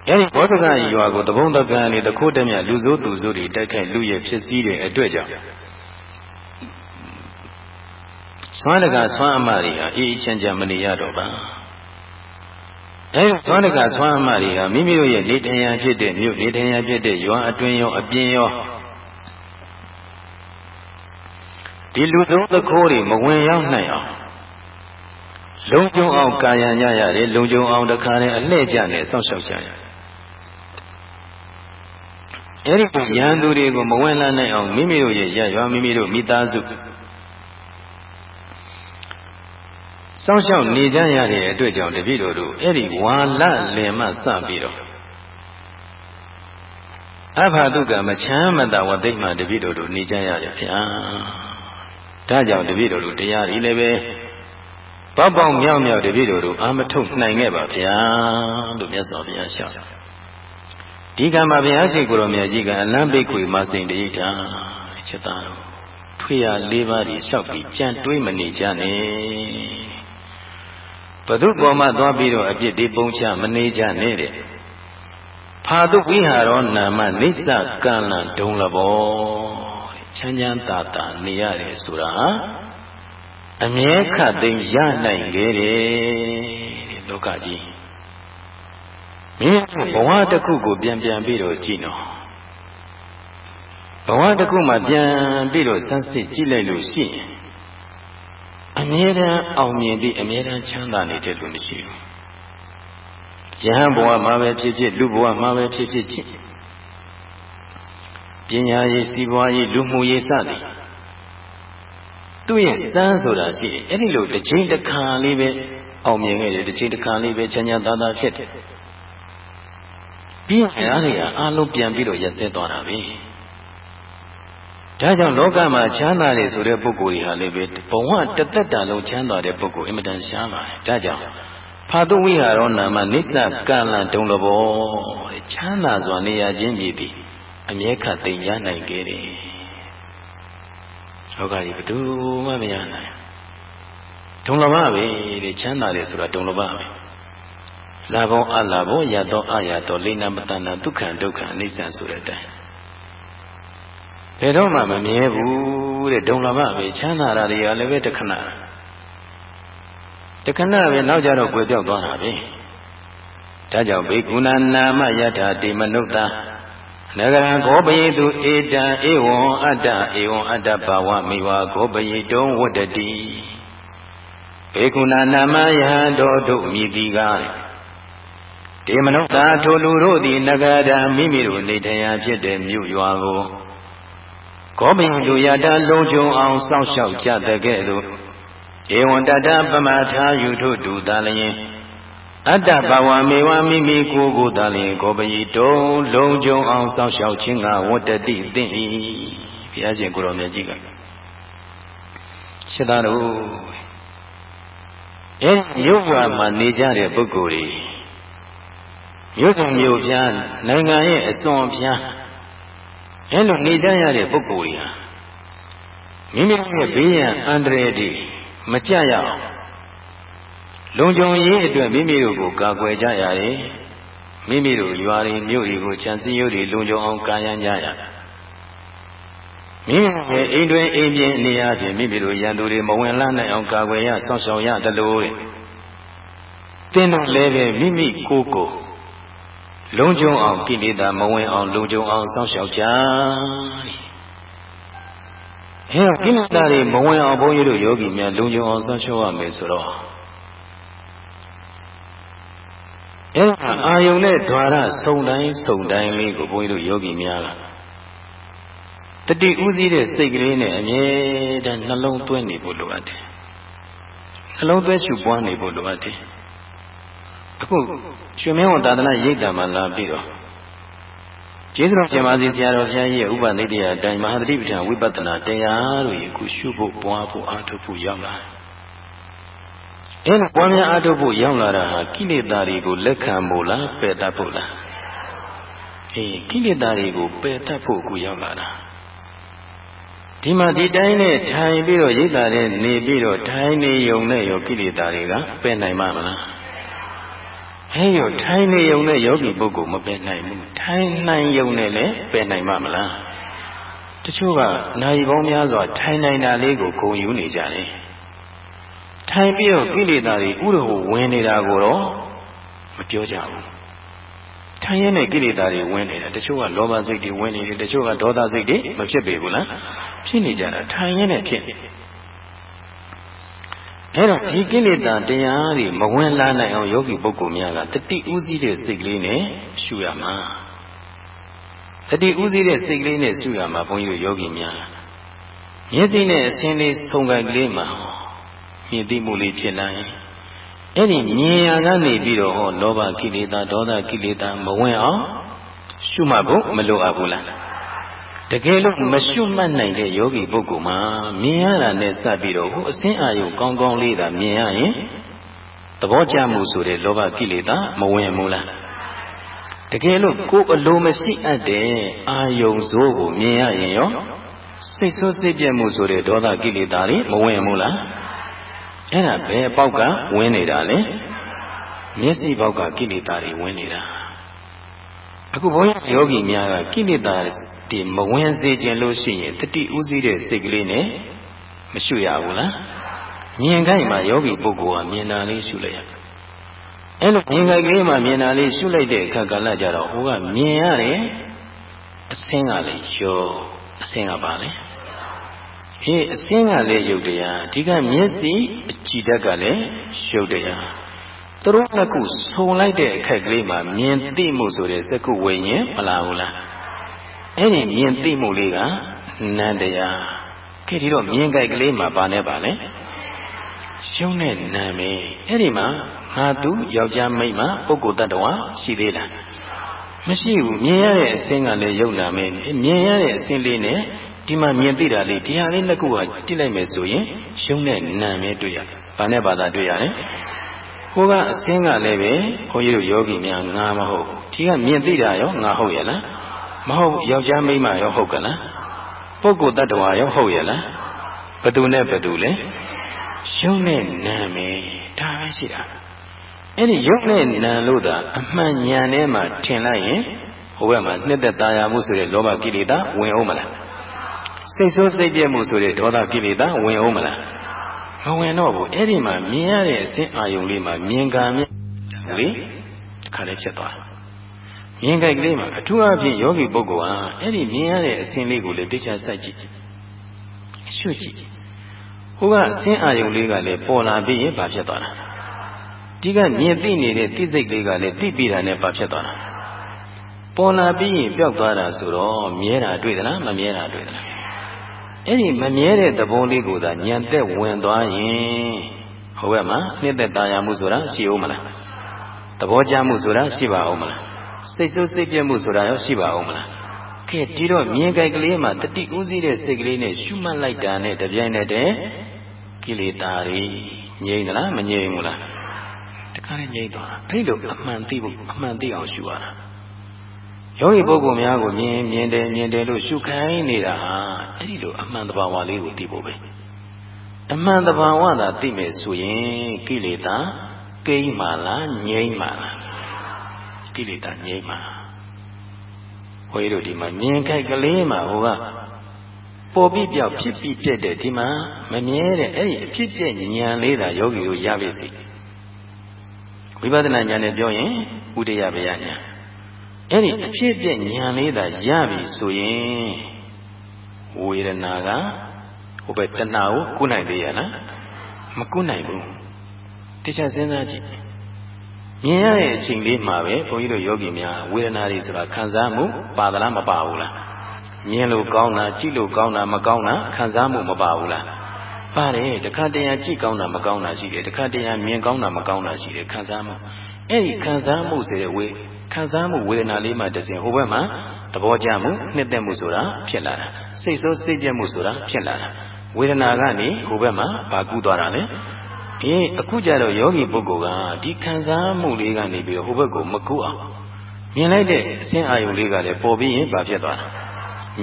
အဲဒီဘောဓကရွာကိုတပုံတကံနဲ့တခိုးတမြလူစိုးသူစိုးတွေတိုက်ခိုက်လူရဲ့ဖြစ်စည်းတဲ့အတွက်ကြောင့်ဆွမ်းတကဆွမ်းအမတွေဟာအေးအေးချမ်းချမ်းမနေရတော့ပါအဲဒီဆွမ်းတကဆွမ်းအမတွေဟာမိမိတို့ရဲ့နေထိုင်ရာဖြစ်တဲ့မြို့နေထိုင်ရာဖြစ်တဲ့ရွာအတွင်းရောအပြင်ရောဒီလူဆုံးသခိုးတွေမဝင်ရောက်နိုင်အောင် လုံကျုံအောင်ကာယံကြရတယ်လုံကျုံအောင်တခါနဲ့အလှဲ့ကျနဲ့စောင့်ရှောက်ကြရတယ်အဲ့ဒီရန်သူတွေကိုမဝင်လာနိုင်အောင်မိမိတို့ရဲ့ရရွာမိမိတို့မိသားစုစောင့်ရှောက်နေကြရတဲ့အတွက်ကြောင့်တပည့်တော်တို့အဲ့ဒီဝါလလင်မှစပြီးတော့အဘဒုကမချမ်းမသာဝသိမ့်မှတပည့်တော်တို့နေကြရတယ်ဗျာဒါကြောင့်တပည့်တော်တို့တရားတွေလည်းပဲ ပေါပေါမြောက်မြောက်တပည့်တော်တို့အာမထုတ်နိုင်ခဲ့ပါဗျာလို့မြတ်စွာဘုရားရှောက်ဒီကံမှာဘုရားရှိခိုးတော်မြတ်ကြီးကအလံပိတ်ခွေမစိန်တိဋ္ဌာချက်သားတော်ထွေရလေးပါးကြီးလျှောက်ပြီးကြံတွေးမနေကြနဲ့ဘု து ပေါ်မှာသွားပြီးတော့အပြစ်ဒီပုံချမနေကြနဲ့တဲ့ဖာတုဝိဟာရောနာမနိစ္စကံလံဒုံလဘောချမ်းချမ်းသာသာနေရတယ်ဆိုတာ အမြဲခတ်သိမ်းရနိုင်ခဲ့တယ်တဲ့လောကကြီးမိမိဘဝတစ်ခုကိုပြန်ပြန်ပြီးတော့ကြည့်နော်ဘဝတစ်ခုမှပြန်ပြီးတော့စမ်းစစ်ကြည့်လိုက်လို့ရှိရင်အမြဲတမ်းအောင်မြင်ပြီးအမြဲတမ်းချမ်းသာနေတဲ့လူမရှိဘူးယဟန်ဘဝမှာပဲဖြစ်ဖြစ်လူဘဝမှာပဲဖြစ်ဖြစ်ချင်းပညာရေးစီးပွားရေးလူမှုရေးစသည် သူ့ရဲ့စမ်းဆိုတာရှိတယ်အဲ့ဒီလိုတစ်ချိန်တစ်ခါလေးပဲအောင်မြင်ခဲ့တယ်တစ်ချိန်တစ်ခါလေးပဲချမ်းချမ်းသာသာဖြစ်တယ်ပြီးရင်အားတွေအားလုံးပြန်ပြီးတော့ရက်စဲသွားတာပဲဒါကြောင့်လောကမှာချမ်းသာတယ်ဆိုတဲ့ပုဂ္ဂိုလ်တွေဟာလည်းပဲဘဝတသက်တာလုံးချမ်းသာတဲ့ပုဂ္ဂိုလ်အင်မတန်ရှားပါတယ်ဒါကြောင့်ဖာတုဝိဟာရောနာမနိစ္စကံလံဒုံလဘောတဲ့ချမ်းသာစွာနေရခြင်းမြည်သည်အမြဲခတ်သိမ်းရနိုင်ခဲ့တယ် လောကကြီးဘယ်သူမှမရနိုင်ဒုံလဘပဲတဲ့ချမ်းသာတယ်ဆိုတာဒုံလဘပဲလာဘောအလာဘောရတောအရတောလိဏမတနာဒုက္ခံဒုက္ခအနိစ္စဆိုတဲ့အတိုင်းဘယ်တော့မှမမြဲဘူးတဲ့ဒုံလဘပဲချမ်းသာတာတွေကလည်းပဲတခဏတခဏပဲနောက်ကြတော့ကွယ်ပြောက်သွားတာပဲဒါကြောင့်ဘေကုဏနာမယထာတိမနုဿာ နဂရံဂောပယေတုဧတံဧဝံအတ္တဧဝံအတ္တဘာဝမိဝါဂောပယေတုံဝတ္တတိဘေကုဏနာမယဟတောတို့မြည်တိကားတေမနုဿာထိုလူတို့သည်နဂရံမိမိတို့နေထိုင်ရာဖြစ်တဲ့မြို့ရွာကိုကောပင်လူရတာလုံးကျုံအောင်စောင့်ရှောက်ကြတဲ့ကဲ့သို့ဧဝံတတပမထာယုထုတူသာလျင် အတ္တဘဝမေဝမိမိကိုယ်ကိုသာလျင်ကောပယီတုံးလုံးကျုံအောင်စောင့်ရှောက်ခြင်းကဝတ္တတိသင်၏ဘုရားရှင်ကိုရောမြတ်ကြီးကရှင်းသားတို့အဲရုပ်ဘဝမှာနေကြတဲ့ပုဂ္ဂိုလ်တွေမြို့စုံမြို့ပြားနိုင်ငံရဲ့အစွန်ပြားအဲလိုနေကြရတဲ့ပုဂ္ဂိုလ်တွေဟာမိမိရဲ့ဘေးရန်အန္တရာယ်တွေမကြရအောင် လုံခြုံရေးအတွက်မိမိတို့ကိုကာကွယ်ကြရတယ်မိမိတို့ရွာတွေမြို့တွေကိုခြံစည်းရိုးတွေလုံခြုံအောင်ကာယံကြရမိမိရဲ့အိမ်တွင်အိမ်ပြင်နေရာဖြင့်မိမိတို့ရန်သူတွေမဝင်လာနိုင်အောင်ကာကွယ်ရစောင့်ရှောက်ရသလိုတဲ့တင်းတို့လည်းပဲမိမိကိုယ်ကိုလုံခြုံအောင်ကိလေသာမဝင်အောင်လုံခြုံအောင်စောင့်ရှောက်ကြဟဲ့ကိလေသာတွေမဝင်အောင်ဘုန်းကြီးတို့ယောဂီများလုံခြုံအောင်စောင့်ရှောက်ရမယ်ဆိုတော့ အဲအာယုန်နဲ့ဓာရစုံတိုင်းစုံတိုင်းလေးကိုဘုန်းကြီးတို့ယောဂီများကတတိဥစည်းတဲ့စိတ်ကလေးနဲ့အမြဲတမ်းနှလုံးသွင်းနေဖို့လိုအပ်တယ်နှလုံးသွင်းရှုပွားနေဖို့လိုအပ်တယ်အခုရွှေမင်းဝန်သာသနာရိပ်တံမှာလာပြီးတော့ကျေးဇူးတော်ရှင်ပါစီဆရာတော်ဘုရားကြီးရဲ့ဥပနိဒေယအတိုင်းမဟာသတိပဋ္ဌာန်ဝိပဿနာတရားတို့ရေအခုရှုဖို့ပွားဖို့အားထုတ်ဖို့ရောက်လာ အဲ့ဒါပွားများအားထုတ်ဖို့ရောက်လာတာဟာကိလေသာတွေကိုလက်ခံဖို့လားပယ်တတ်ဖို့လားအေးကိလေသာတွေကိုပယ်တတ်ဖို့အခုရောက်လာတာဒီမှာဒီတိုင်းနဲ့ထိုင်ပြီးတော့ရိတ်တာနဲ့နေပြီးတော့ထိုင်နေုံနဲ့ရောကိလေသာတွေကပယ်နိုင်မှာမလားဟဲ့ရောထိုင်နေုံနဲ့ယောဂီပုဂ္ဂိုလ်မပယ်နိုင်ဘူးထိုင်နိုင်ုံနဲ့လည်းပယ်နိုင်မှာမလားတချို့ကနိုင်ပေါင်းများစွာထိုင်နိုင်တာလေးကိုဂုံယူနေကြတယ် ထိုင်ပြီးတော့ကိလေသာတွေဥရဟဝင်နေတာကိုတော့မပြောကြဘူးထိုင်ရတဲ့ကိလေသာတွေဝင်နေတာတချို့ကလောဘစိတ်တွေဝင်နေတယ်တချို့ကဒေါသစိတ်တွေမဖြစ်ပေဘူးလားဖြစ်နေကြတာထိုင်ရတဲ့ဖြစ်နေအဲ့တော့ဒီကိလေသာတရားတွေမဝင်လာနိုင်အောင်ယောဂီပုဂ္ဂိုလ်များကတတိဥစည်းတဲ့စိတ်ကလေးနဲ့ရှုရမှာတတိဥစည်းတဲ့စိတ်ကလေးနဲ့ရှုရမှာဘုန်းကြီးတို့ယောဂီများမျက်စိနဲ့အစင်းလေးဆုံကကလေးမှာ မြင်သိမှုလေးဖြစ်လာရင်အဲ့ဒီမြင်ရကနေပြီးတော့ဟောလောဘကိလေသာဒေါသကိလေသာမဝင်အောင်ရှုမှတ်ဖို့မလိုအပ်ဘူးလားတကယ်လို့မရှုမှတ်နိုင်တဲ့ယောဂီပုဂ္ဂိုလ်မှာမြင်ရတာနဲ့စပ်ပြီးတော့ဟိုအစင်းအာယုကောင်းကောင်းလေးသာမြင်ရရင်သဘောကျမှုဆိုတဲ့လောဘကိလေသာမဝင်ဘူးလားတကယ်လို့ကိုယ်အလိုမရှိအပ်တဲ့အာယုံစိုးကိုမြင်ရရင်ရောစိတ်ဆိုးစိတ်ပြည့်မှုဆိုတဲ့ဒေါသကိလေသာတွေမဝင်ဘူးလား အဲ့ဒါဘယ်ပေါက်ကဝင်နေတာလဲမျက်စိပေါက်ကကိလေသာတွေဝင်နေတာအခုဘုန်းကြီးယောဂီများကကိလေသာတွေမဝင်စေခြင်းလို့ရှိရင်တတိဥစည်းတဲ့စိတ်ကလေးနဲ့မရှုရဘူးလားမြင်ခိုင်းမှာယောဂီပုဂ္ဂိုလ်ကမြင်တာလေးရှုလိုက်ရအဲ့လိုမြင်ခိုင်းကလေးမှာမြင်တာလေးရှုလိုက်တဲ့အခါကလည်းကြတော့ဟိုကမြင်ရတယ်အစင်းကလည်းရောအစင်းကပါလေ ဟေးအစင်းကလည်းရုပ်တရားဒီကမျက်စိအကြည့်တက်ကလည်းရုပ်တရားသူတို့နှစ်ခုဆုံလိုက်တဲ့အခက်ကလေးမှာမြင်သိမှုဆိုတဲ့စက္ခုဝိညာဉ်မလာဘူးလားအဲ့ဒီမြင်သိမှုလေးကနန္တရားခေဒီတော့မြင်ကြိုက်ကလေးမှာပါနေပါလေရှုံးတဲ့နာမည်အဲ့ဒီမှာငါသူယောက်ျားမိန်းမပုဂ္ဂိုလ်တ attva ရှိသေးလားမရှိဘူးမြင်ရတဲ့အစင်းကလည်းယုံနာမည်မြင်ရတဲ့အစင်းလေးနဲ့ ဒီမှာမြင်သိတာလေးဒီဟာလေးနှစ်ခုကတိလိုက်မယ်ဆိုရင်ရှုံးတဲ့နာမည်တွေ့ရ။ဘာနဲ့ဘာသာတွေ့ရလဲ။ကိုကအစင်းကလည်းပဲခွန်ကြီးတို့ယောဂီများငါမဟုတ်ဒီကမြင်သိတာရောငါဟုတ်ရဲ့လား။မဟုတ်ယောက်ျားမိန်းမရောဟုတ်ကလား။ပုဂ္ဂိုလ်တ attva ရောဟုတ်ရဲ့လား။ဘသူနဲ့ဘသူလဲ။ရှုံးတဲ့နာမည်ဒါပဲရှိတာ။အဲ့ဒီယုံနဲ့နာလို့သာအမှန်ဉာဏ်ထဲမှာထင်လိုက်ရင်ဟိုဘက်မှာနှစ်သက်ตาရမှုဆိုတဲ့လောဘကိလေသာဝင်အောင်မလား။ စိတ်ဆိုးစိတ်ပြည့်မှုဆိုတဲ့ဒေါသကိလေသာဝင်အောင်မလားမဝင်တော့ဘူးအဲ့ဒီမှာမြင်ရတဲ့အစင်းအာယုံလေးမှာမြင်ကံမြင်လေခါလေးဖြစ်သွားမြင်ကြိုက်ကလေးမှာအထူးအဖြင့်ယောဂီပုဂ္ဂိုလ်ဟာအဲ့ဒီမြင်ရတဲ့အစင်းလေးကိုလည်းတိကျစိုက်ကြည့်ရှုကြည့်ဟိုကအစင်းအာယုံလေးကလည်းပေါ်လာပြီးရင်ဘာဖြစ်သွားတာဒီကမြင်သိနေတဲ့သိစိတ်လေးကလည်းသိပြီးတာနဲ့ဘာဖြစ်သွားတာပေါ်လာပြီးရင်ပျောက်သွားတာဆိုတော့မြဲတာတွေ့သလားမမြဲတာတွေ့သလား အဲ့ဒီမမြဲတဲ့သဘောလေးကိုသာညံသက်ဝင်သွားရင်ဟိုဘက်မှာနှစ်သက်တာယာမှုဆိုတာရှိအောင်မလားသဘောကျမှုဆိုတာရှိပါအောင်မလားစိတ်ဆိုးစိတ်ပြတ်မှုဆိုတာရောရှိပါအောင်မလားကဲဒီတော့မြင်ကြိုက်ကလေးမှာတတိဥစည်းတဲ့စိတ်ကလေးနဲ့ရှုမှတ်လိုက်တာနဲ့တပြိုင်နက်တည်းကိလေသာတွေငြိမ့်သလားမငြိမ့်ဘူးလားတခါနဲ့ငြိမ့်သွားတာအဲ့လိုအမှန်သိဖို့အမှန်သိအောင်ရှုရတာ ယောဂီပုဂ္ဂိုလ်များကိုမြင်မြင်တယ်မြင်တယ်လို့ရှုခိုင်းနေတာဟာအဲ့ဒီလိုအမှန်တဘာဝလေးကိုသိဖို့ပဲအမှန်တဘာဝသာသိမယ်ဆိုရင်ကိလေသာကိမ့်မှလားငြိမ့်မှလားကိလေသာငြိမ့်မှဘုရားတို့ဒီမှာမြင်ခိုက်ကလေးမှာဟိုကပေါ်ပြီးပြောက်ဖြစ်ပြီးပြက်တဲ့ဒီမှာမမြဲတဲ့အဲ့ဒီအဖြစ်ပြက်ဉာဏ်လေးသာယောဂီတို့ရပြီစီဝိပဿနာဉာဏ်နဲ့ပြောရင်ဥဒိယဗျာဉာဏ် အဲ့ဒီအဖြစ်ပြက်ဉာဏ်လေးသာရပြီဆိုရင်ဝေဒနာကဟိုဘက်တဏှာကိုကုနိုင်သေးရလားမကုနိုင်ဘူးတခြားစဉ်းစားကြည့်မြင်ရတဲ့အချိန်လေးမှာပဲဘုန်းကြီးတို့ယောဂီများဝေဒနာတွေဆိုတာခံစားမှုပါသလားမပါဘူးလားမြင်လို့ကောင်းတာကြည့်လို့ကောင်းတာမကောင်းတာခံစားမှုမပါဘူးလားပါတယ်တခါတရံကြည့်ကောင်းတာမကောင်းတာရှိတယ်တခါတရံမြင်ကောင်းတာမကောင်းတာရှိတယ်ခံစားမှုအဲ့ဒီခံစားမှုဆိုတဲ့ဝေ ခံစားမှုဝေဒနာလေးမှတစဉ်ဟိုဘက်မှာသဘောကျမှုနှစ်သက်မှုဆိုတာဖြစ်လာတာစိတ်ဆိုးစိတ်ပြတ်မှုဆိုတာဖြစ်လာတာဝေဒနာကနေဟိုဘက်မှာဘာကူးသွားတာလဲအေးအခုကြတော့ယောဂီပုဂ္ဂိုလ်ကဒီခံစားမှုလေးကနေပြီးတော့ဟိုဘက်ကိုမကူအောင်မြင်လိုက်တဲ့အစင်းအာယုလေးကလည်းပေါ်ပြီးရင်ဘာဖြစ်သွားလဲ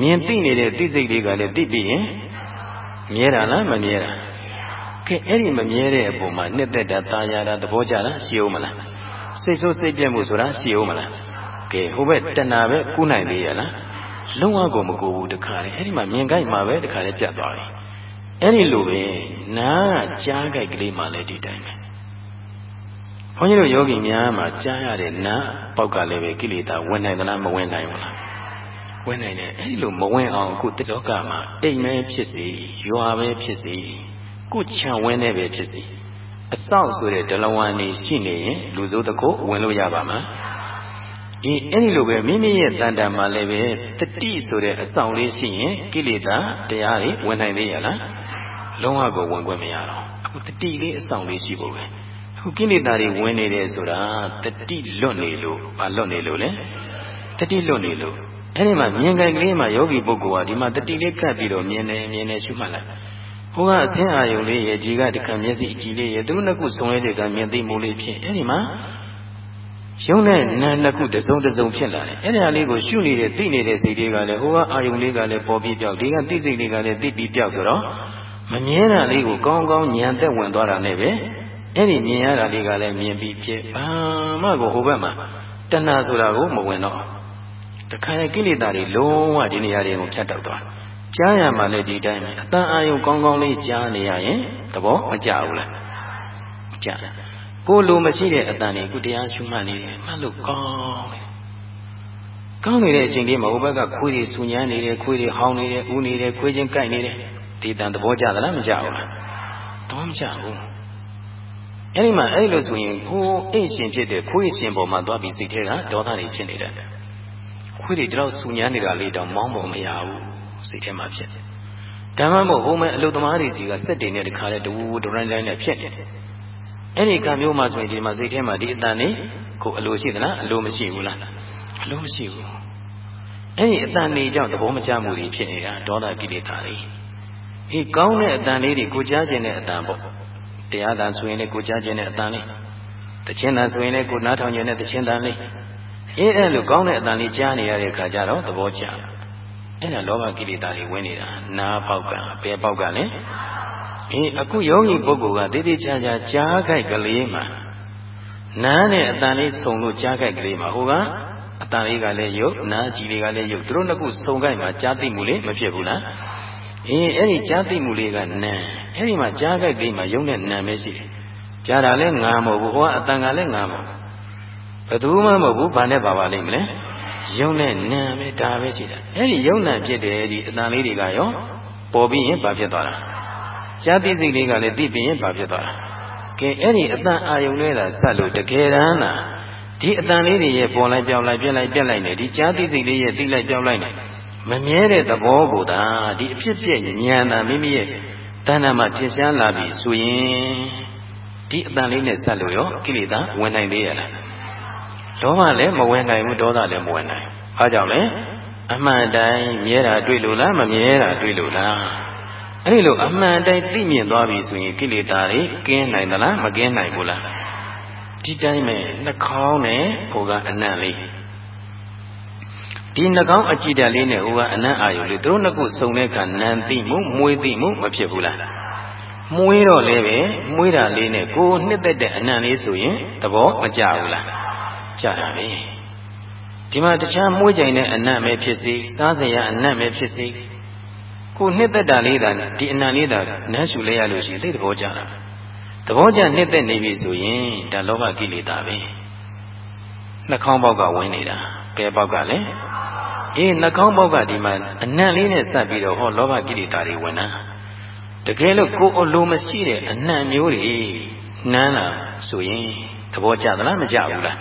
မြင်သိနေတဲ့သိစိတ်လေးကလည်းသိပြီးရင်မြဲတာလားမမြဲတာကဲအဲ့ဒီမမြဲတဲ့အပေါ်မှာနှစ်သက်တာတာယာတာသဘောကျတာရှိအောင်မလား စိတ်ဆိုးစိတ်ပြတ်မှုဆိုတာရှိအောင်မလားကဲဟိုဘက်တဏှာပဲကုနိုင်သေးရလားလုံးဝကိုမကူဘူးတခါလေအဲ့ဒီမှာမြင်ကြိုက်မှာပဲတခါလေပြတ်သွားပြီအဲ့ဒီလိုပဲနားကြားကြိုက်ကလေးမှလည်းဒီတိုင်းပဲဘုန်းကြီးတို့ယောဂီများမှာကြားရတဲ့နားပေါက်ကလည်းပဲကိလေသာဝင်နိုင်သလားမဝင်နိုင်ဘူးလားဝင်နိုင်တယ်အဲ့ဒီလိုမဝင်အောင်ခုတလောကမှာအိမ်ပဲဖြစ်စေရွာပဲဖြစ်စေကိုခြံဝင်းနဲ့ပဲဖြစ်စေ အဆောက်ဆိုတဲ့ဒလဝန်နေရှိနေရင်လူစိုးတကုဝင်လို့ရပါမှာဒီအဲ့ဒီလိုပဲမိမိရဲ့တန်တန်မှာလည်းပဲတတိဆိုတဲ့အဆောင်လေးရှိရင်ကိလေသာတရားတွေဝင်နိုင်သေးရလားလုံးဝကိုဝင်ခွင့်မရတော့အခုတတိလေးအဆောင်လေးရှိဖို့ပဲအခုကိလေသာတွေဝင်နေတယ်ဆိုတာတတိလွတ်နေလို့ဘာလွတ်နေလို့လဲတတိလွတ်နေလို့အဲ့ဒီမှာမြင်ကြိုက်ကလေးမှာယောဂီပုဂ္ဂိုလ်ကဒီမှာတတိလေးကပ်ပြီးတော့မြင်နေမြင်နေရှုမှတ်လိုက် ဟိုကအသင်းအာယုံလေးရဲ့ဒီကတခါမျက်စိအကြည့်လေးရဲ့သူတို့နှစ်ခုစုံလေးတွေကမြင်သိမှုလေးဖြစ်အဲ့ဒီမှာရုံးနဲ့နာနှစ်ခုတစုံတစုံဖြစ်လာတယ်အဲ့ဒီဟာလေးကိုရှုနေတဲ့သိနေတဲ့စိတ်တွေကလည်းဟိုကအာယုံလေးကလည်းပေါ်ပြီးပြောက်ဒီကသိစိတ်လေးကလည်းသိပြီးပြောက်ဆိုတော့မမြဲတာလေးကိုကောင်းကောင်းညံသက်ဝင်သွားတာနဲ့ပဲအဲ့ဒီမြင်ရတာလေးကလည်းမြင်ပြီးဖြစ်ဘာမှကိုဟိုဘက်မှာတဏှာဆိုတာကိုမဝင်တော့တခါရကိလေသာတွေလုံးဝဒီနေရာတွေကိုဖြတ်တောက်သွား ကြားရမှလည်းဒီတိုင်းပဲအတန်အာယုံကောင်းကောင်းလေးကြားနေရရင်သဘောမကျဘူးလားကြားတယ်ကိုလိုမရှိတဲ့အတန်တွေကိုတရားရှုမှတ်နေတယ်မှတ်လို့ကောင်းတယ်ကောင်းနေတဲ့အချိန်လေးမှာဟိုဘက်ကခွေးတွေဆူညမ်းနေတယ်ခွေးတွေဟောင်းနေတယ်ဦးနေတယ်ခွေးချင်းကိုက်နေတယ်ဒီတန်သဘောကျသလားမကျဘူးလားသဘောမကျဘူးအဲ့ဒီမှာအဲ့လိုဆိုရင်ဟိုအိတ်ရှင်ဖြစ်တဲ့ခွေးရှင်ပေါ်မှာသွားပြီးစိတ်ထဲကဒေါသတွေဖြစ်နေတယ်ခွေးတွေဒီလောက်ဆူညမ်းနေတာလေးတောင်မောင်းပေါ်မရဘူး စိတ်ထဲမှာဖြစ်တယ်ဓမ္မမို့ဟိုမဲ့အလုသမားတွေစီကစက်တွေနဲ့တခါလဲတူဒရိုင်းတိုင်းနဲ့ဖြစ်နေတယ်အဲ့ဒီကံမျိုးမှဆိုရင်ဒီမှာစိတ်ထဲမှာဒီအတန်လေးကိုအလိုရှိသလားအလိုမရှိဘူးလားအလိုမရှိဘူးအဲ့ဒီအတန်လေးကြောင့်သဘောမကျမှုတွေဖြစ်နေတာဒေါသကိလေသာတွေဟေးကောင်းတဲ့အတန်လေးတွေကိုကြားခြင်းတဲ့အတန်ပေါ့တရားသာဆိုရင်လည်းကိုကြားခြင်းတဲ့အတန်လေးတခြင်းသာဆိုရင်လည်းကိုနားထောင်ခြင်းတဲ့တခြင်းသာလေးအေးအဲ့လိုကောင်းတဲ့အတန်လေးကြားနေရတဲ့အခါကျတော့သဘောကျ အဲ့ဒါလောဘကိလေသာတွေဝင်နေတာနားပေါက်ကဘယ်ပေါက်ကလဲအေးအခုယောဂီပုဂ္ဂိုလ်ကတည်တည်ချာချာကြားခိုက်ကလေးမှာနားနဲ့အတန်လေးဆုံလို့ကြားခိုက်ကလေးမှာဟိုကအတန်လေးကလည်းယုတ်နားကြည်လေးကလည်းယုတ်သူတို့နှစ်ခုဆုံခိုက်မှာကြားသိမှုလေးမဖြစ်ဘူးလားအေးအဲ့ဒီကြားသိမှုလေးကနာအဲ့ဒီမှာကြားခိုက်ကလေးမှာယုံတဲ့နာပဲရှိတယ်ကြားတာလည်းငါမဟုတ်ဘူးဟိုကအတန်ကလည်းငါမဟုတ်ဘယ်သူမှမဟုတ်ဘူးဘာနဲ့ပါပါလိမ့်မလဲ ယုံနဲ့နာပဲဒါပဲရှိတာအဲ့ဒီယုံနာဖြစ်တယ်ဒီအတန်လေးတွေကရောပေါ်ပြီးရင်ဘာဖြစ်သွားတာရှားသိစိတ်လေးကလည်းသိပြီးရင်ဘာဖြစ်သွားတာကဲအဲ့ဒီအတန်အာယုံလေးသာစက်လို့တကယ်တမ်းလားဒီအတန်လေးတွေရဲ့ပေါ်လိုက်ပြောင်းလိုက်ပြက်လိုက်ပြက်လိုက်နေဒီရှားသိစိတ်လေးရဲ့သိလိုက်ပြောင်းလိုက်နေမမြဲတဲ့သဘောကိုသာဒီအဖြစ်ပြက်ဉာဏ်သာမိမိရဲ့တဏ္ဍာမှာထင်ရှားလာပြီဆိုရင်ဒီအတန်လေးနဲ့စက်လို့ရောကိလေသာဝင်နိုင်သေးရလား လောဘလည်းမဝင်နိုင်ဘူးဒေါသလည်းမဝင်နိုင်။ဘာကြောင့်လဲအမှန်တိုင်းမြဲတာတွေ့လို့လားမမြဲတာတွေ့လို့လား။အဲဒီလိုအမှန်တိုင်းသိမြင်သွားပြီဆိုရင်ကိလေသာတွေကင်းနိုင်သလားမကင်းနိုင်ဘူးလား။ဒီတိုင်းပဲနှာခေါင်းနဲ့ဟိုကအနံ့လေးဒီနှာခေါင်းအကြည့်တက်လေးနဲ့ဟိုကအနံ့အာယုလေးသူတို့နှစ်ခုစုံတဲ့အခါနံသိမှုမွေးသိမှုမဖြစ်ဘူးလား။မွေးတော့လည်းပဲမွေးတာလေးနဲ့ကိုနှစ်သက်တဲ့အနံ့လေးဆိုရင်သဘောမကျဘူးလား။ ကြတာပဲဒီမှာတခြားမွေးကြိုင်တဲ့အနံ့ပဲဖြစ်စေစားစရာအနံ့ပဲဖြစ်စေကိုနှစ်သက်တာလေးသာဒီအနံ့လေးသာနမ်းရှူလဲရလို့ရှိရင်သိသဘောကျတာသဘောကျနှစ်သက်နေပြီဆိုရင်ဒါလောဘကိလေသာပဲနှာခေါင်းပေါက်ကဝင်နေတာဘယ်ပေါက်ကလဲအေးနှာခေါင်းပေါက်ကဒီမှာအနံ့လေးနဲ့စပ်ပြီးတော့ဟောလောဘကိလေသာတွေဝင်တာတကယ်လို့ကိုယ်အလိုမရှိတဲ့အနံ့မျိုးတွေနမ်းလာဆိုရင်သဘောကျသလားမကျဘူးလား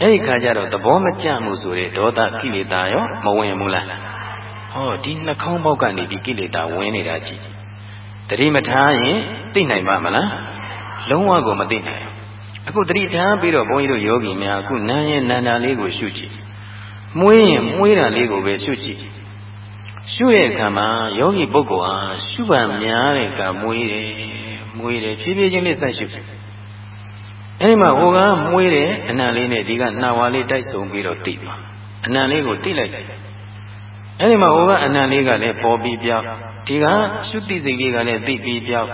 အဲ့ဒီခါကျတော့သဘောမကျမှုဆိုတဲ့ဒေါသကိလေသာရောမဝင်ဘူးလားဟောဒီနှာခေါင်းပေါက်ကနေဒီကိလေသာဝင်နေတာကြည့်တတိမထားရင်သိနိုင်ပါမလားလုံးဝကိုမသိနိုင်အခုတတိထားပြီးတော့ဘုန်းကြီးတို့ယောဂီများအခုနာရင်နန္ဒာလေးကိုရှုကြည့်မွေးရင်မွေးတာလေးကိုပဲရှုကြည့်ရှုရဲ့အခါမှာယောဂီပုဂ္ဂိုလ်ဟာရှုပံများတဲ့ကမွေးတယ်မွေးတယ်ဖြည်းဖြည်းချင်းလေးဆက်ရှု အဲဒီမှာဟိုကမွေးတယ်အနံလေးနဲ့ဒီကနှာဝါလေးတိုက်ဆုံပြီးတော့တိသွားအနံလေးကိုတိလိုက်တယ်အဲဒီမှာဟိုကအနံလေးကလည်းပေါ်ပြီးပြောက်ဒီကရှုတိစိတ်လေးကလည်းတိပြီးပြောက်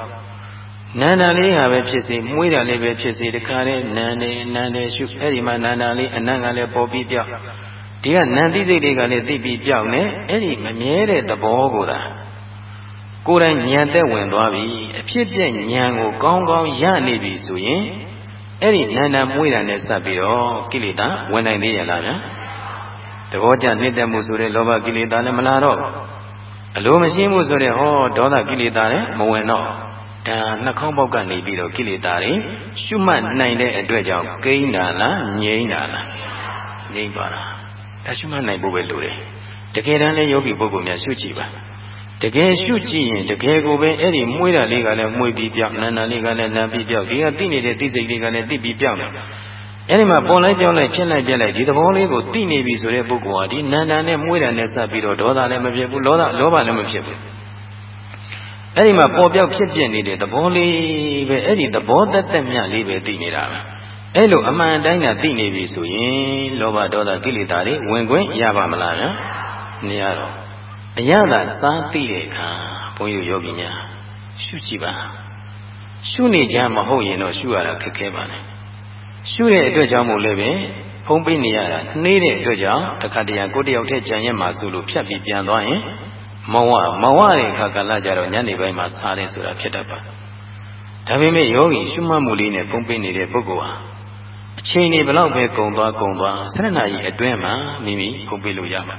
နန္ဒာလေးဟာပဲဖြစ်စေမွေးတာလေးပဲဖြစ်စေတခါတည်းနန္ဒေနန္ဒေရှုအဲ့ဒီမှာနန္ဒာလေးအနံ့ကလည်းပေါ်ပြီးပြောက်ဒီကနန္တိစိတ်တွေကလည်းသိပြီးပြောက်နေအဲ့ဒီမမြဲတဲ့သဘောကိုသာကိုယ်တိုင်ဉာဏ်သက်ဝင်သွားပြီအဖြစ်ပြက်ဉာဏ်ကိုကောင်းကောင်းရနေပြီဆိုရင် အဲ့ဒီနန္ဒာမွေးတာနဲ့စပ်ပြီးတော့ကိလေသာဝင်နိုင်သေးရလားဗျာသဘောကျနေတဲ့မှုဆိုတဲ့လောဘကိလေသာလည်းမလာတော့အလိုမရှိမှုဆိုတဲ့ဟောဒေါသကိလေသာလည်းမဝင်တော့ဒါနှာခေါင်းပေါက်ကနေပြီးတော့ကိလေသာတွေရှုမှတ်နိုင်တဲ့အတွက်ကြောင့်ကိန်းတာလားငြိမ့်တာလားငြိမ့်သွားတာဒါရှုမှတ်နိုင်ဖို့ပဲလိုတယ်တကယ်တမ်းလည်းယောဂီပုဂ္ဂိုလ်များရှုကြည့်ပါ တကယ်ရှုကြည့်ရင်တကယ်ကိုပဲအဲ့ဒီမွေးတာလေးကလည်းမွေးပြီးပြောက်နန္ဒာလေးကလည်းနံပြီးပြောက်ဒီကသိနေတဲ့သိစိတ်လေးကလည်းသိပြီးပြောက်နေအဲ့ဒီမှာပေါ်လိုက်ပြောင်းလိုက်ဖြစ်လိုက်ပြက်လိုက်ဒီသဘောလေးကိုသိနေပြီဆိုတဲ့ပုဂ္ဂိုလ်ဟာဒီနန္ဒာနဲ့မွေးတာနဲ့စပ်ပြီးတော့ဒေါသလည်းမဖြစ်ဘူးလောဘလောဘလည်းမဖြစ်ဘူးအဲ့ဒီမှာပေါ်ပြောက်ဖြစ်ပြနေတဲ့သဘောလေးပဲအဲ့ဒီသဘောတသက်မြလေးပဲသိနေတာပဲအဲ့လိုအမှန်တိုင်းကသိနေပြီဆိုရင်လောဘဒေါသကိလေသာတွေဝင်ခွင့်ရပါမလားဗျာမရတော့ အရသာသားသိတဲ့အခါဘုန်းကြီးတို့ယောဂီများရှုကြည့်ပါရှုနေကြမဟုတ်ရင်တော့ရှုရတာခက်ခဲပါနဲ့ရှုတဲ့အတွက်ကြောင့်မို့လည်းပဲဖုံးပေးနေရတာနှေးတဲ့အတွက်ကြောင့်တခါတရံကိုတယောက်တည်းကြံရက်မှာဆိုလို့ဖြတ်ပြီးပြန်သွားရင်မဝမဝတဲ့အခါကလည်းကြတော့ညနေပိုင်းမှာစားတယ်ဆိုတာဖြစ်တတ်ပါဒါပေမဲ့ယောဂီရှုမှတ်မှုလေးနဲ့ဖုံးပေးနေတဲ့ပုဂ္ဂိုလ်ဟာအချိန်ဒီဘလောက်ပဲကုံသွားကုံသွားဆရဏကြီးအတွင်းမှာမိမိဖုံးပေးလို့ရမှာ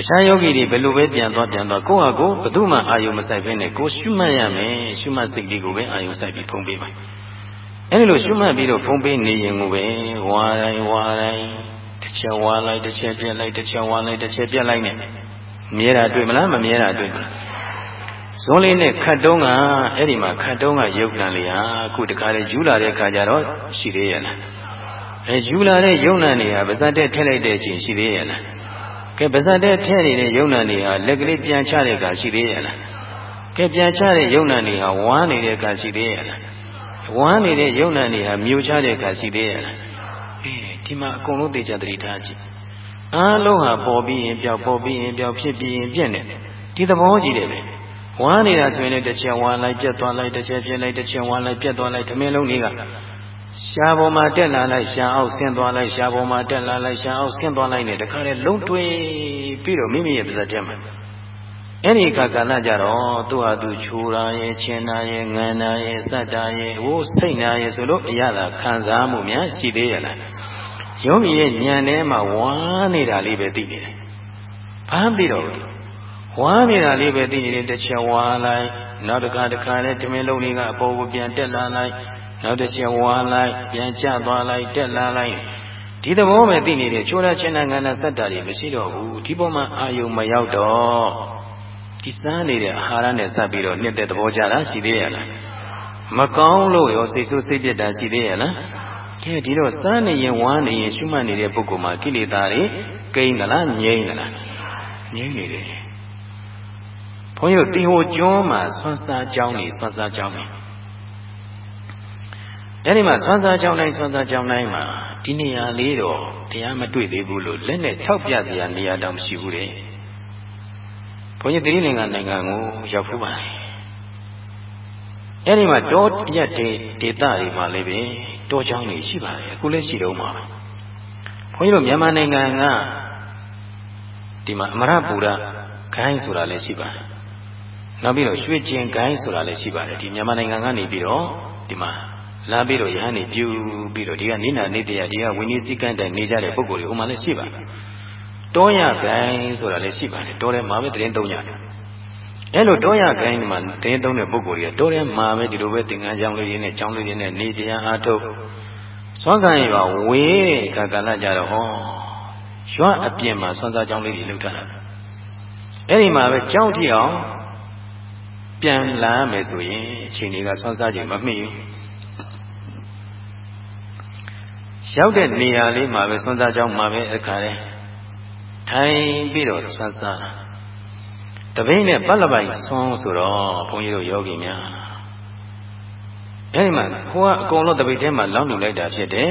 အခြားယောဂီတွေဘယ်လိုပဲပြန်သွားပြန်သွားကိုယ့်ဟာကိုယ်ဘယ်သူမှအာယုံမဆိုင်ဘဲနဲ့ကိုယ်ရှုမှတ်ရမယ်ရှုမှတ်စိတ်လေးကိုပဲအာယုံဆိုင်ပြီးဖုံးပေးပါအဲဒီလိုရှုမှတ်ပြီးတော့ဖုံးပေးနေရင်ကိုပဲဝါတိုင်းဝါတိုင်းတစ်ချက်ဝါလိုက်တစ်ချက်ပြက်လိုက်တစ်ချက်ဝါလိုက်တစ်ချက်ပြက်လိုက်နဲ့မြဲတာတွေ့မလားမမြဲတာတွေ့မလားဇွန်လေးနဲ့ခတ်တုံးကအဲ့ဒီမှာခတ်တုံးကရုပ်ကံလေးဟာအခုတခါလေယူလာတဲ့ခါကျတော့ရှိသေးရဲ့လားအဲယူလာတဲ့ယုံနာနေဟာဗဇတ်တဲ့ထည့်လိုက်တဲ့အချိန်ရှိသေးရဲ့လား ကဲဗဇတ်တဲ့ထည့်နေတဲ့ယုံနာနေဟာလက်ကလေးပြန်ချတဲ့အခါရှိသေးရဲ့လားကဲပြန်ချတဲ့ယုံနာနေဟာဝမ်းနေတဲ့အခါရှိသေးရဲ့လားဝမ်းနေတဲ့ယုံနာနေဟာမြူချတဲ့အခါရှိသေးရဲ့လားအေးဒီမှာအကုန်လုံးသိချသတိထားကြည့်အားလုံးဟာပေါ်ပြီးရင်ပြောက်ပေါ်ပြီးရင်ပြောက်ဖြစ်ပြီးရင်ပြက်နေဒီသဘောကြီးတယ်ပဲဝမ်းနေတာဆိုရင်လည်းတစ်ချက်ဝမ်းလိုက်ပြက်သွားလိုက်တစ်ချက်ပြက်လိုက်တစ်ချက်ဝမ်းလိုက်ပြက်သွားလိုက်ဓမင်းလုံးလေးက ရှားပေါ်မှာတက်လာလိုက်ရှားအောက်ဆင်းသွားလိုက်ရှားပေါ်မှာတက်လာလိုက်ရှားအောက်ဆင်းသွားလိုက်နဲ့တခါလေလုံးတွင်းပြီးတော့မိမိရဲ့ပါဇက်ထဲမှာအဲ့ဒီကကာလကြတော့သူ့ဟာသူခြူတာရဲ့ချင်းတာရဲ့ငန်းတာရဲ့စက်တာရဲ့ဟိုစိတ်နာရဲ့ဆိုလို့အရသာခံစားမှုများရှိသေးရဲ့လားယောဂီရဲ့ဉာဏ်ထဲမှာဝမ်းနေတာလေးပဲသိနေတယ်။ဘာပြီးတော့ဝမ်းနေတာလေးပဲသိနေတယ်တစ်ချက်ဝါလိုက်နောက်တစ်ခါတစ်ခါနဲ့တမင်လုံးလေးကအပေါ်ကိုပြန်တက်လာလိုက် နောက်တစ်ချက်ဝါလိုက်ပြန်ကျသွားလိုက်တက်လာလိုက်ဒီသဘောပဲသိနေတယ်ချိုးရချင်းနာငန္ဓစက်တာတွေမရှိတော့ဘူးဒီပေါ်မှာအာယုံမရောက်တော့ဒီစမ်းနေတဲ့အာဟာရနဲ့စပ်ပြီးတော့နှစ်တဲ့သဘောကြတာရှိသေးရဲ့လားမကောင်းလို့ရောစိတ်ဆိုးစိတ်ပြက်တာရှိသေးရဲ့လားကဲဒီတော့စားနေရင်ဝမ်းနေရင်ရှုမှတ်နေတဲ့ပုဂ္ဂိုလ်မှာကိလေသာတွေကိန်းသလားငြိမ့်သလားငြိမ့်နေတယ်ဘုန်းကြီးတို့တင်ဟိုကျွန်းမှာဆွမ်းစားကြောင်းနေဆွမ်းစားကြောင်းနေ အဲဒီမှာဆွမ်းစားကြောင်းတိုင်းဆွမ်းစားကြောင်းတိုင်းမှာဒီနေရာလေးတော့တရားမတွေ့သေးဘူးလို့လက်နဲ့ထောက်ပြစရာနေရာတောင်မရှိဘူးတဲ့ဘုန်းကြီးတိရိလင်္ကာနိုင်ငံကိုရောက်ဖူးပါတယ်အဲဒီမှာတောရက်တဲ့ဒေသတွေမှာလည်းပဲတောချောင်းတွေရှိပါတယ်အခုလည်းရှိတော့မှာဘုန်းကြီးတို့မြန်မာနိုင်ငံကဒီမှာအမရပူရခိုင်းဆိုတာလည်းရှိပါတယ်နောက်ပြီးတော့ရွှေကျင်ခိုင်းဆိုတာလည်းရှိပါတယ်ဒီမြန်မာနိုင်ငံကနေပြီးတော့ဒီမှာ လာပြီးတော့ရဟန်းနေပြူပြီးတော့ဒီကနိနာနေတရားဒီကဝိနည်းစည်းကမ်းတိုင်နေကြတဲ့ပုဂ္ဂိုလ်တွေဟိုမှာလည်းရှိပါတယ်တောရခိုင်းဆိုတာလည်းရှိပါတယ်တောထဲမှာပဲတရင်သုံးရတယ်အဲ့လိုတောရခိုင်းမှာတရင်သုံးတဲ့ပုဂ္ဂိုလ်တွေကတောထဲမှာပဲဒီလိုပဲသင်္ကန်းကြောင်းလေးတွေနဲ့ကြောင်းလေးတွေနဲ့နေတရားအားထုတ်စွမ်းကံရပါဝေးတဲ့အခါကလည်းကြတော့ဟောရွာအပြင်မှာစွမ်းစားကြောင်းလေးတွေလှုပ်ထားတာအဲ့ဒီမှာပဲကြောင်းထီအောင်ပြန်လာမယ်ဆိုရင်အချိန်တွေကစွမ်းစားချိန်မမှီဘူး ရောက်တဲ့နေရာလေးမှာပဲဆွမ်းစားကြောင်းမှာပဲအခါတည်းထိုင်ပြီးတော့ဆွမ်းစားတာတပိန့်နဲ့ပတ်လပိုင်ဆွမ်းဆိုတော့ဘုန်းကြီးတို့ယောဂီများအဲဒီမှာဟိုကအကုန်လုံးတပိန့်ထဲမှာလောင်းညွန်လိုက်တာဖြစ်တဲ့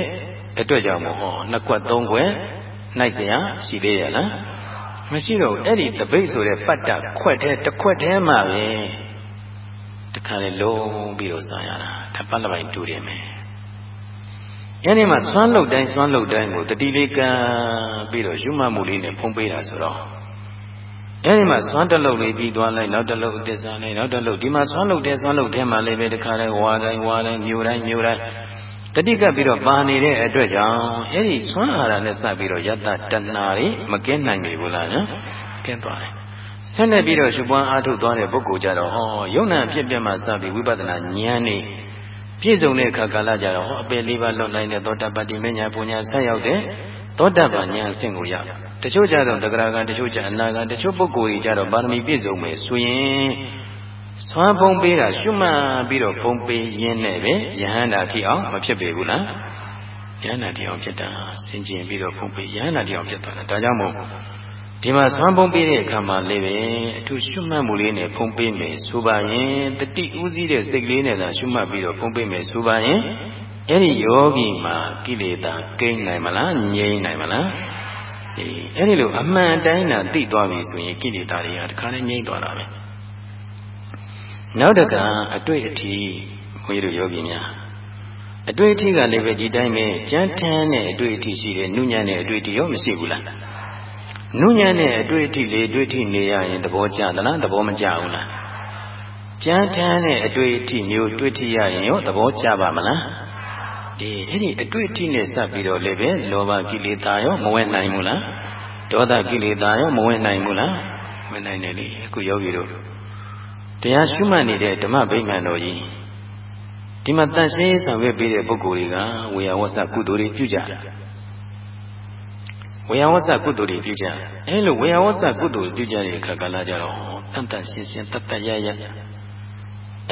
အတွက်ကြောင့်မို့ဟောနှစ်ခွက်သုံးခွက်နိုင်စရာရှိသေးရလားမရှိတော့အဲ့ဒီတပိတ်ဆိုတဲ့ပတ်တာခွက်တဲ့တခွက်ထဲမှာပဲတခါလေလုံးပြီးတော့စားရတာဒါပတ်လပိုင်တူတယ်မယ် အဲ့ဒီမှာဆွမ်းလုတ်တိုင်းဆွမ်းလုတ်တိုင်းကိုတတိလေးကံပြီးတော့ယူမမှုလေးနဲ့ဖုံးပေးတာဆိုတော့အဲဒီမှာဆွမ်းတလုတ်လေးပြီးသွားလိုက်နောက်တလုတ်အသစ္စာလေးနောက်တလုတ်ဒီမှာဆွမ်းလုတ်တဲ့ဆွမ်းလုတ်ထဲမှာလည်းပဲတခါလဲဝါတိုင်းဝါတိုင်းမျိုးတိုင်းမျိုးတိုင်းတတိကပ်ပြီးတော့ပါနေတဲ့အတွက်ကြောင့်အဲ့ဒီဆွမ်းအာဟာရနဲ့စပ်ပြီးတော့ယတ္တတဏှာတွေမကင်းနိုင်ဘူးလားနော်ကင်းသွားတယ်ဆက်လက်ပြီးတော့ရှုပွားအားထုတ်သွားတဲ့ပုဂ္ဂိုလ်ကြတော့ဟောယုံနာဖြစ်ပြမှစပြီးဝိပဿနာဉာဏ်နဲ့ ပြည့်စုံတဲ့အခါကာလကြတော့ဟောအပယ်လေးပါလွတ်နိုင်တဲ့သောတပတ္တိမညာပူညာဆက်ရောက်တဲ့သောတပန်ဉာဏ်အဆင့်ကိုရတချို့ကြတော့တဂရကံတချို့ကြအနာကံတချို့ပုဂ္ဂိုလ်ကြီးကြတော့ပါရမီပြည့်စုံမယ်ဆိုရင်ဆွမ်းပုံပေးတာရှုမှတ်ပြီးတော့ပုံပေးရင်းနဲ့ပဲယဟန္တာတိအောင်မဖြစ်ပေဘူးလားယဟန္တာတိအောင်ဖြစ်တာစင်ကျင်ပြီးတော့ပုံပေးယဟန္တာတိအောင်ဖြစ်သွားတာဒါကြောင့်မို့ ဒီမှာဆွမ်းပုံပေးတဲ့အခါမှာလည်းပဲအထူးရှုမှတ်မှုလေးနဲ့ပုံပေးမယ်ဆိုပါရင်တတိဥစည်းတဲ့စိတ်ကလေးနဲ့သာရှုမှတ်ပြီးတော့ပုံပေးမယ်ဆိုပါရင်အဲ့ဒီယောဂီမှာကိလေသာကိန်းနိုင်မလားငြိမ်းနိုင်မလားအေးအဲ့ဒီလိုအမှန်တိုင်းသာသိသွားပြီဆိုရင်ကိလေသာတွေကတခါနဲ့ငြိမ်းသွားတာပဲနောက်တကအတွေ့အထိခွေးတို့ယောဂီများအတွေ့အထိကလည်းပဲဒီတိုင်းပဲကြမ်းထမ်းတဲ့အတွေ့အထိရှိတယ်နုညံ့တဲ့အတွေ့အထိရောမရှိဘူးလား နုညံ့တဲ့အတွေ့အထိလေအတွေ့အထိနေရရင်သဘောကျသလားသဘောမကျဘူးလားကြမ်းထမ်းတဲ့အတွေ့အထိမျိုးတွေ့ထိရရင်ရောသဘောကျပါမလားဒီအဲ့ဒီအတွေ့အထိနဲ့စပ်ပြီးတော့လည်းပဲလောဘကိလေသာရောမဝင်နိုင်ဘူးလားဒေါသကိလေသာရောမဝင်နိုင်ဘူးလားဝင်နိုင်တယ်လေအခုယောဂီတို့တရားရှုမှတ်နေတဲ့ဓမ္မဗိမာန်တော်ကြီးဒီမှာတန်ရှင်းဆောင်ရွက်ပေးတဲ့ပုဂ္ဂိုလ်တွေကဝေယဝဆကုသိုလ်တွေပြုကြတယ် ဝေယဝဆကုသိုလ်တွေပြုကြတယ်အဲလိုဝေယဝဆကုသိုလ်ပြုကြတဲ့အခါကလည်းကြတော့တန်တန်ရှင်းရှင်းတတ်တတ်ရရ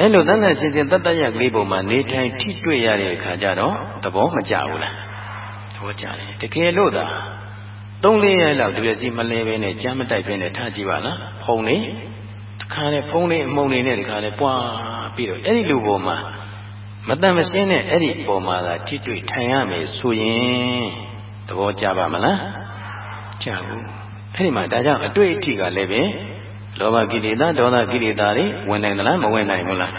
အဲလိုတန်တန်ရှင်းရှင်းတတ်တတ်ရကလေးပုံမှာနေထိုင်ထိတွေ့ရတဲ့အခါကျတော့သဘောမကျဘူးလားသဘောကျတယ်တကယ်လို့သာသုံးလေးရက်လောက်တပြည့်စီမလဲပဲနဲ့ကြမ်းမတိုက်ပဲနဲ့ထားကြည့်ပါလားဖုံနေတခါနဲ့ဖုံးလေးအမုံလေးနဲ့တခါနဲ့ပွားပြီးတော့အဲ့ဒီလူပေါ်မှာမတန်မရှင်းတဲ့အဲ့ဒီပေါ်မှာသာထိတွေ့ထိုင်ရမယ်ဆိုရင်သဘောကျပါမလား ကျဘူးအဲ့ဒီမှာဒါကြောင့်အတွေ့အထိကလည်းပဲလောဘကိလေသာဒေါသကိလေသာတွေဝင်နိုင်သလားမဝင်နိုင်ဘူးလား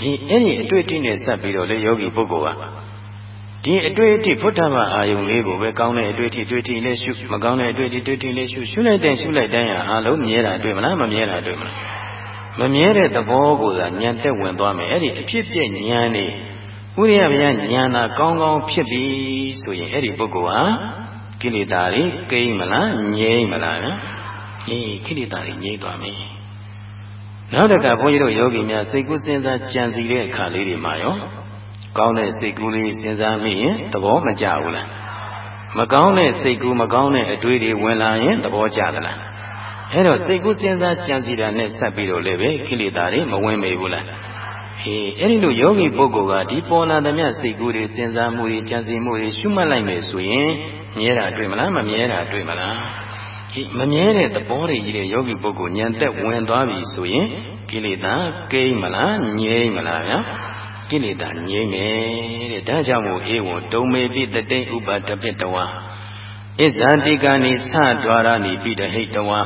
ဒီအဲ့ဒီအတွေ့အထိနဲ့ဆက်ပြီးတော့လေယောဂီပုဂ္ဂိုလ်ကဒီအတွေ့အထိဖုဒ္ဓဘာအာယုံလေးကိုပဲကောင်းတဲ့အတွေ့အထိတွေ့ထိလေးရှုမကောင်းတဲ့အတွေ့အထိတွေ့ထိလေးရှုရှုလိုက်တဲ့ရှုလိုက်တိုင်းဟာအလုံးမြဲတာတွေ့မလားမမြဲတာတွေ့မလားမမြဲတဲ့သဘောကိုသာညံတက်ဝင်သွားမယ်အဲ့ဒီအဖြစ်ပြက်ဉာဏ်နေဥရိယဗျာဉာဏ်သာကောင်းကောင်းဖြစ်ပြီဆိုရင်အဲ့ဒီပုဂ္ဂိုလ်ဟာ ကိလေသာတွေကိမ့်မလားငြိမ့်မလားနော်အေးကိလေသာတွေငြိမ့်သွားမယ်နောက်တကဘုန်းကြီးတို့ယောဂီများစိတ်ကူးစဉ်းစားကြံစည်တဲ့အခါလေးတွေမှာရောကောင်းတဲ့စိတ်ကူးလေးစဉ်းစားမိရင်သဘောမကျဘူးလားမကောင်းတဲ့စိတ်ကူးမကောင်းတဲ့အတွေးတွေဝင်လာရင်သဘောကျသလားအဲ့တော့စိတ်ကူးစဉ်းစားကြံစည်တာနဲ့ဆက်ပြီးတော့လည်းပဲကိလေသာတွေမဝင်မေဘူးလားဟေးအဲ့ဒီလိုယောဂီပုဂ္ဂိုလ်ကဒီပေါ်လာသမျှစိတ်ကူးတွေစဉ်းစားမှုတွေကြံစည်မှုတွေရှုမှတ်လိုက်မယ်ဆိုရင် မြဲတာတွေ့မလားမမြဲတာတွေ့မလားဟေးမမြဲတဲ့သဘောတွေကြီးတဲ့ယောဂီပုဂ္ဂိုလ်ဉာဏ်သက်ဝင်သွားပြီဆိုရင်ကိလေသာကိမ့်မလားငြိမ့်မလားဗျာကိလေသာငြိမ့်မယ်တဲ့ဒါကြောင့်မို့ဧဝံဒုံမေပိတတိဥပတပိတဝါဣဇာတိကာနိသဒွာရဏိပိတဟိတဝါ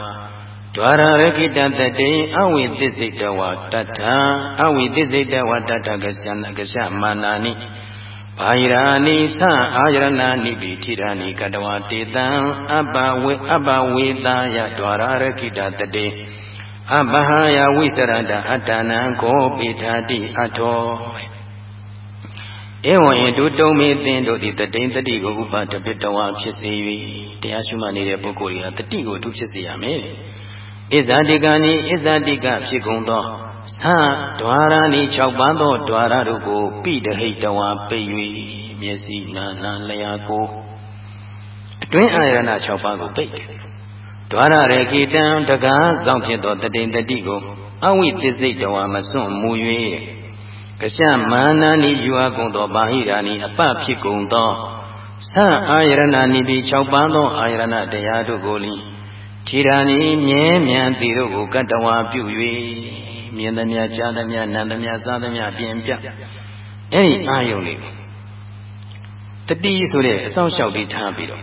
ဒွာရရခိတတတေအဝိသစ္စိတဝါတထအဝိသစ္စိတဝါတထကရှနကရှမာနာနိ ဘာယရာနိသအာယရဏနိပိထိရာနိကတဝတေတံအပဝေအပဝေတာယဒွာရရခိတတတေအဘဟာယဝိစရတအတ္တနံကိုပိထာတိအထောဧဝံယတုတုံမေသင်တို့သည်တတိန်တတိကိုဥပတပိတဝါဖြစ်စေ၍တရားရှုမှတ်နေတဲ့ပုဂ္ဂိုလ်တွေကတတိကိုအထူးဖြစ်စေရမယ်။ဣဇာတိကနိဣဇာတိကဖြစ်ကုန်သော သဒွါရဏီ6ပန်းသောဒွါရတို့ကိုပိတဟိတဝါပိတ်၍မျက်စိနာနာလျာကိုအတွင်းအာရဏ6ပန်းကိုပိတ်တယ်။ဒွါရရေခိတံတကားဆောင်ဖြစ်သောတတိန်တတိကိုအဝိသစ္စိတဝါမစွန့်မူ၍ကရှမာနာနိယူအပ်ကုန်သောဘာဟိရာနိအပဖြစ်ကုန်သောသအာယရဏနိပိ6ပါးသောအာယရဏတရားတို့ကိုလီထီရာနိမြဲမြံသည်တို့ကိုကတ္တဝါပြု၍ မြင်သမျှကြားသမျှနားသမျှစားသမျှပြင်ပြအဲ့ဒီအာယုံလေးတတိဆိုတဲ့အဆောင်လျှောက်လေးထားပြီးတော့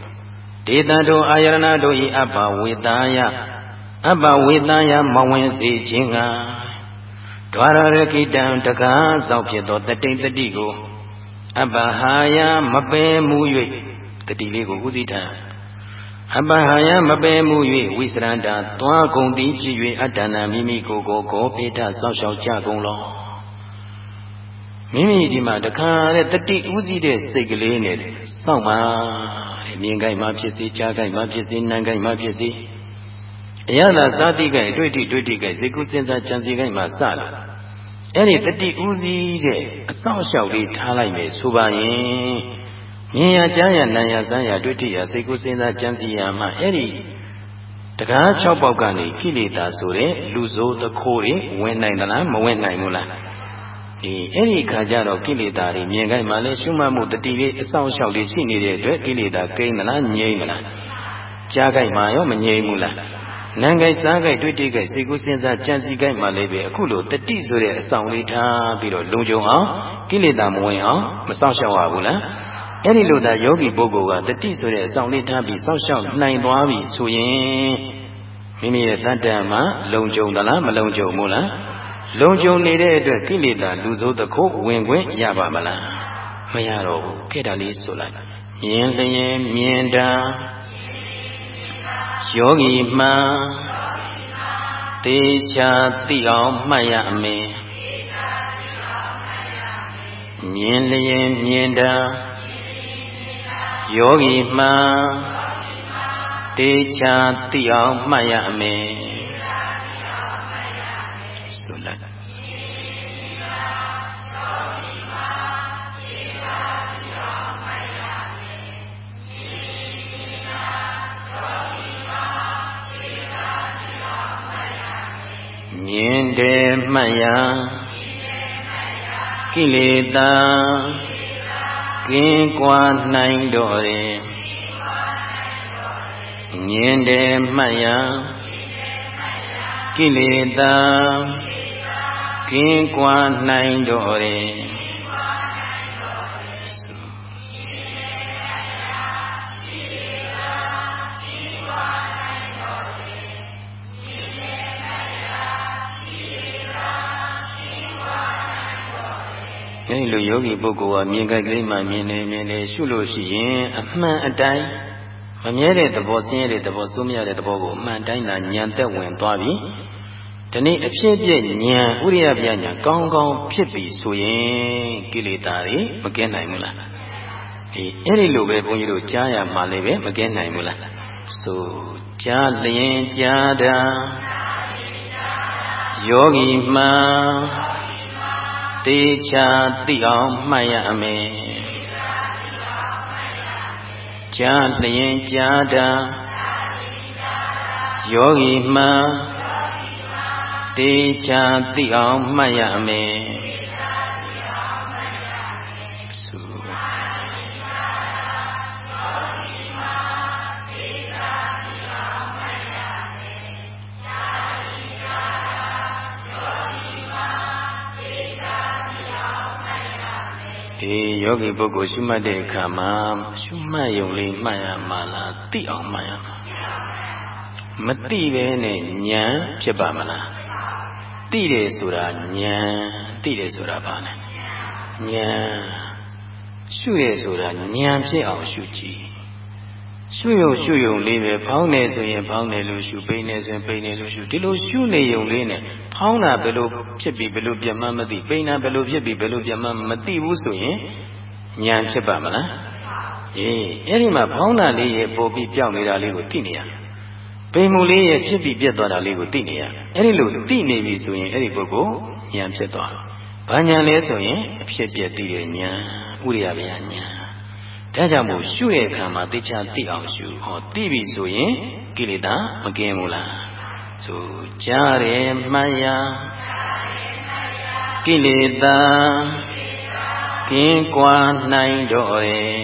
ဒေတံတို့အာယရဏတို့ဤအပ္ပဝေတာယအပ္ပဝေတာယမဝင်စေခြင်းကဒွါရရခိတံတကားဆောင်ဖြစ်သောတတိတတိကို အပ္ပဟာယမပယ်မူ၍တတိလေးကိုဥသိထား အပ္ပဟာယမပယ်မူ၍ဝိစရန္တာသွားကုန်သည်ဖြစ်၍အတ္တနာမိမိကိုယ်ကိုကိုပိဋ္ဌစောင့်ရှောက်ကြကုန်လောမိမိဒီမှာတခါတဲ့တတိဥစည်းတဲ့စိတ်ကလေးနဲ့စောင့်ပါတဲ့မြင်ကြိုက်မှဖြစ်စေကြားကြိုက်မှဖြစ်စေနားကြိုက်မှဖြစ်စေအရသာသာတိကြိုက်တွေ့တိတွေ့တိကြိုက်စေကုစဉ်းစားကြံစီကြိုက်မှစလာအဲ့ဒီတတိဥစည်းတဲ့အဆောင်အရှောက်လေးထားလိုက်မယ်ဆိုပါရင် မြင်ရကြားရနားရစမ်းရတွေ့တိရစေကုစဉ်းစားကြံစီရမှအဲ့ဒီတကား၆ပေါက်ကနေကိလေသာဆိုတဲ့လူဆိုးသခိုးတွေဝင်နိုင်သလားမဝင်နိုင်ဘူးလားဒီအဲ့ဒီခါကျတော့ကိလေသာတွေမြင်ခိုင်းမှလည်းရှုမှတ်မှုတတိလေးအဆောင်လျှောက်လေးရှိနေတဲ့အတွက်ကိလေသာကိန်းမလားငြိမ့်မလားကြားခိုင်းမှရောမငြိမ့်ဘူးလားနံခိုက်စားခိုက်တွေ့တိခိုက်စိတ်ကူးစဉ်းစားကြံစည်ခိုက်မှလည်းပဲအခုလိုတတိဆိုတဲ့အဆောင်လေးထားပြီးတော့လုံခြုံအောင်ကိလေသာမဝင်အောင်မဆောင်ရှောက်ရဘူးလား အဲ့ဒီလိုသာယောဂီပုဂ္ဂိုလ်ကတတိဆိုတဲ့အဆောင်လေးထားပြီးစောင့်ရှောက်နိုင်သွားပြီဆိုရင်မိမိရဲ့တန်တန်မှာလုံခြုံသလားမလုံခြုံဘူးလားလုံခြုံနေတဲ့အတွက်ကိလေသာလူဆိုးတခုဝင်ခွင့်ရပါမလားမရတော့ဘူးခဲ့တာလေးဆိုလိုက်မြင်လျင်မြင်တာယောဂီမှန်တေချာသိအောင်မှတ်ရမယ်မြင်လျင်မြင်တာ ယောဂီမှန်တေချာသိအောင်မှတ်ရမယ်မြင်တယ်မှတ်ရာကိလေသာ ကင်းကွာနိုင်တော်တယ်မြင်တယ်မှတ်ရာကိလေသာကင်းကွာနိုင်တော်တယ် အဲဒီလိုယောဂီပုဂ္ဂိုလ်ကမြင်ကြိုက်ကလေးမှမြင်နေမြင်နေရှုလို့ရှိရင်အမှန်အတိုင်းမမြဲတဲ့သဘောဆင်းရဲတဲ့သဘောစိုးမရတဲ့သဘောကိုအမှန်တိုင်းသာဉာဏ်သက်ဝင်သွားပြီဒီနေ့အဖြစ်ပြဉာဏ်ဥရိယပြဉာဏ်ကောင်းကောင်းဖြစ်ပြီဆိုရင်ကိလေသာတွေမကင်းနိုင်ဘူးလားဒီအဲ့ဒီလိုပဲဘုန်းကြီးတို့ကြားရမှလည်းပဲမကင်းနိုင်ဘူးလားဆိုကြားလျင်ကြားတာယောဂီမှန် သေချာသိအောင်မှတ်ရမယ်ကြားလျင်ကြားတာယောဂီမှသေချာသိအောင်မှတ်ရမယ် ဒီယောဂီပုဂ္ဂိုလ်ရှုမှတ်တဲ့အခါမှာရှုမှတ်ယုံလေးမှတ်ရမှာလားသိအောင်မှတ်ရမှာမသိပဲနဲ့ဉာဏ်ဖြစ်ပါမလားသိတယ်ဆိုတာဉာဏ်သိတယ်ဆိုတာဘာလဲဉာဏ်ရှုရဆိုတာဉာဏ်ဖြစ်အောင်ရှုကြည့် ရှုယုံရှုယုံလေးပဲဖောင်းနေဆိုရင်ဖောင်းနေလို့ရှုပိန်နေဆိုရင်ပိန်နေလို့ရှုဒီလိုရှုနေယုံလေးနဲ့ဖောင်းတာဘယ်လိုဖြစ်ပြီးဘယ်လိုပြတ်မှမသိပိန်တာဘယ်လိုဖြစ်ပြီးဘယ်လိုပြတ်မှမသိဘူးဆိုရင်ဉာဏ်ဖြစ်ပါမလားအေးအဲ့ဒီမှာဖောင်းတာလေးရဲ့ပိုပြီးပြောင်းနေတာလေးကိုသိနေရပိန်မှုလေးရဲ့ဖြစ်ပြီးပြတ်သွားတာလေးကိုသိနေရအဲ့ဒီလိုသိနေပြီဆိုရင်အဲ့ဒီပုဂ္ဂိုလ်ဉာဏ်ဖြစ်သွားဘာဉာဏ်လဲဆိုရင်အဖြစ်ပြက်သိတဲ့ဉာဏ်ဥရိယဗျာဉာဏ် ဒါကြောင့်မို့ရှုရဲ့ခံမှာသိချာသိအောင်ရှုဟောသိပြီဆိုရင်ကိလေသာမကင်းဘူးလားဆိုကြားတယ်မှန်ရာကိလေသာကင်းကွာနိုင်တော်တယ်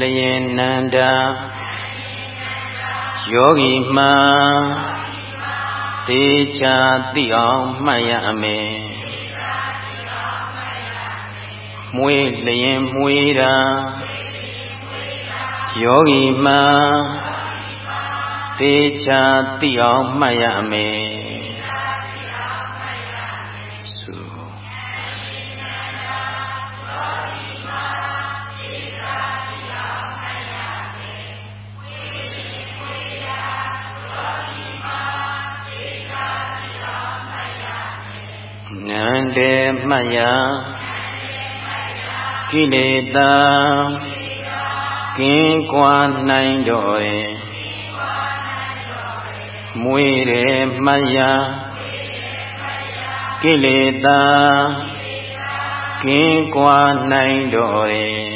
လျင်နန္ဒာယောဂီမှတေချာသိအောင်မှတ်ရမယ်မွေးလျင်မွေးတာယောဂီမှသေချာသိအောင်မှတ်ရမယ် နန္တေမှတ်ရကိလေသာကင်းကွာနိုင်တော်ရင်မွေတယ်မှတ်ရကိလေသာကင်းကွာနိုင်တော်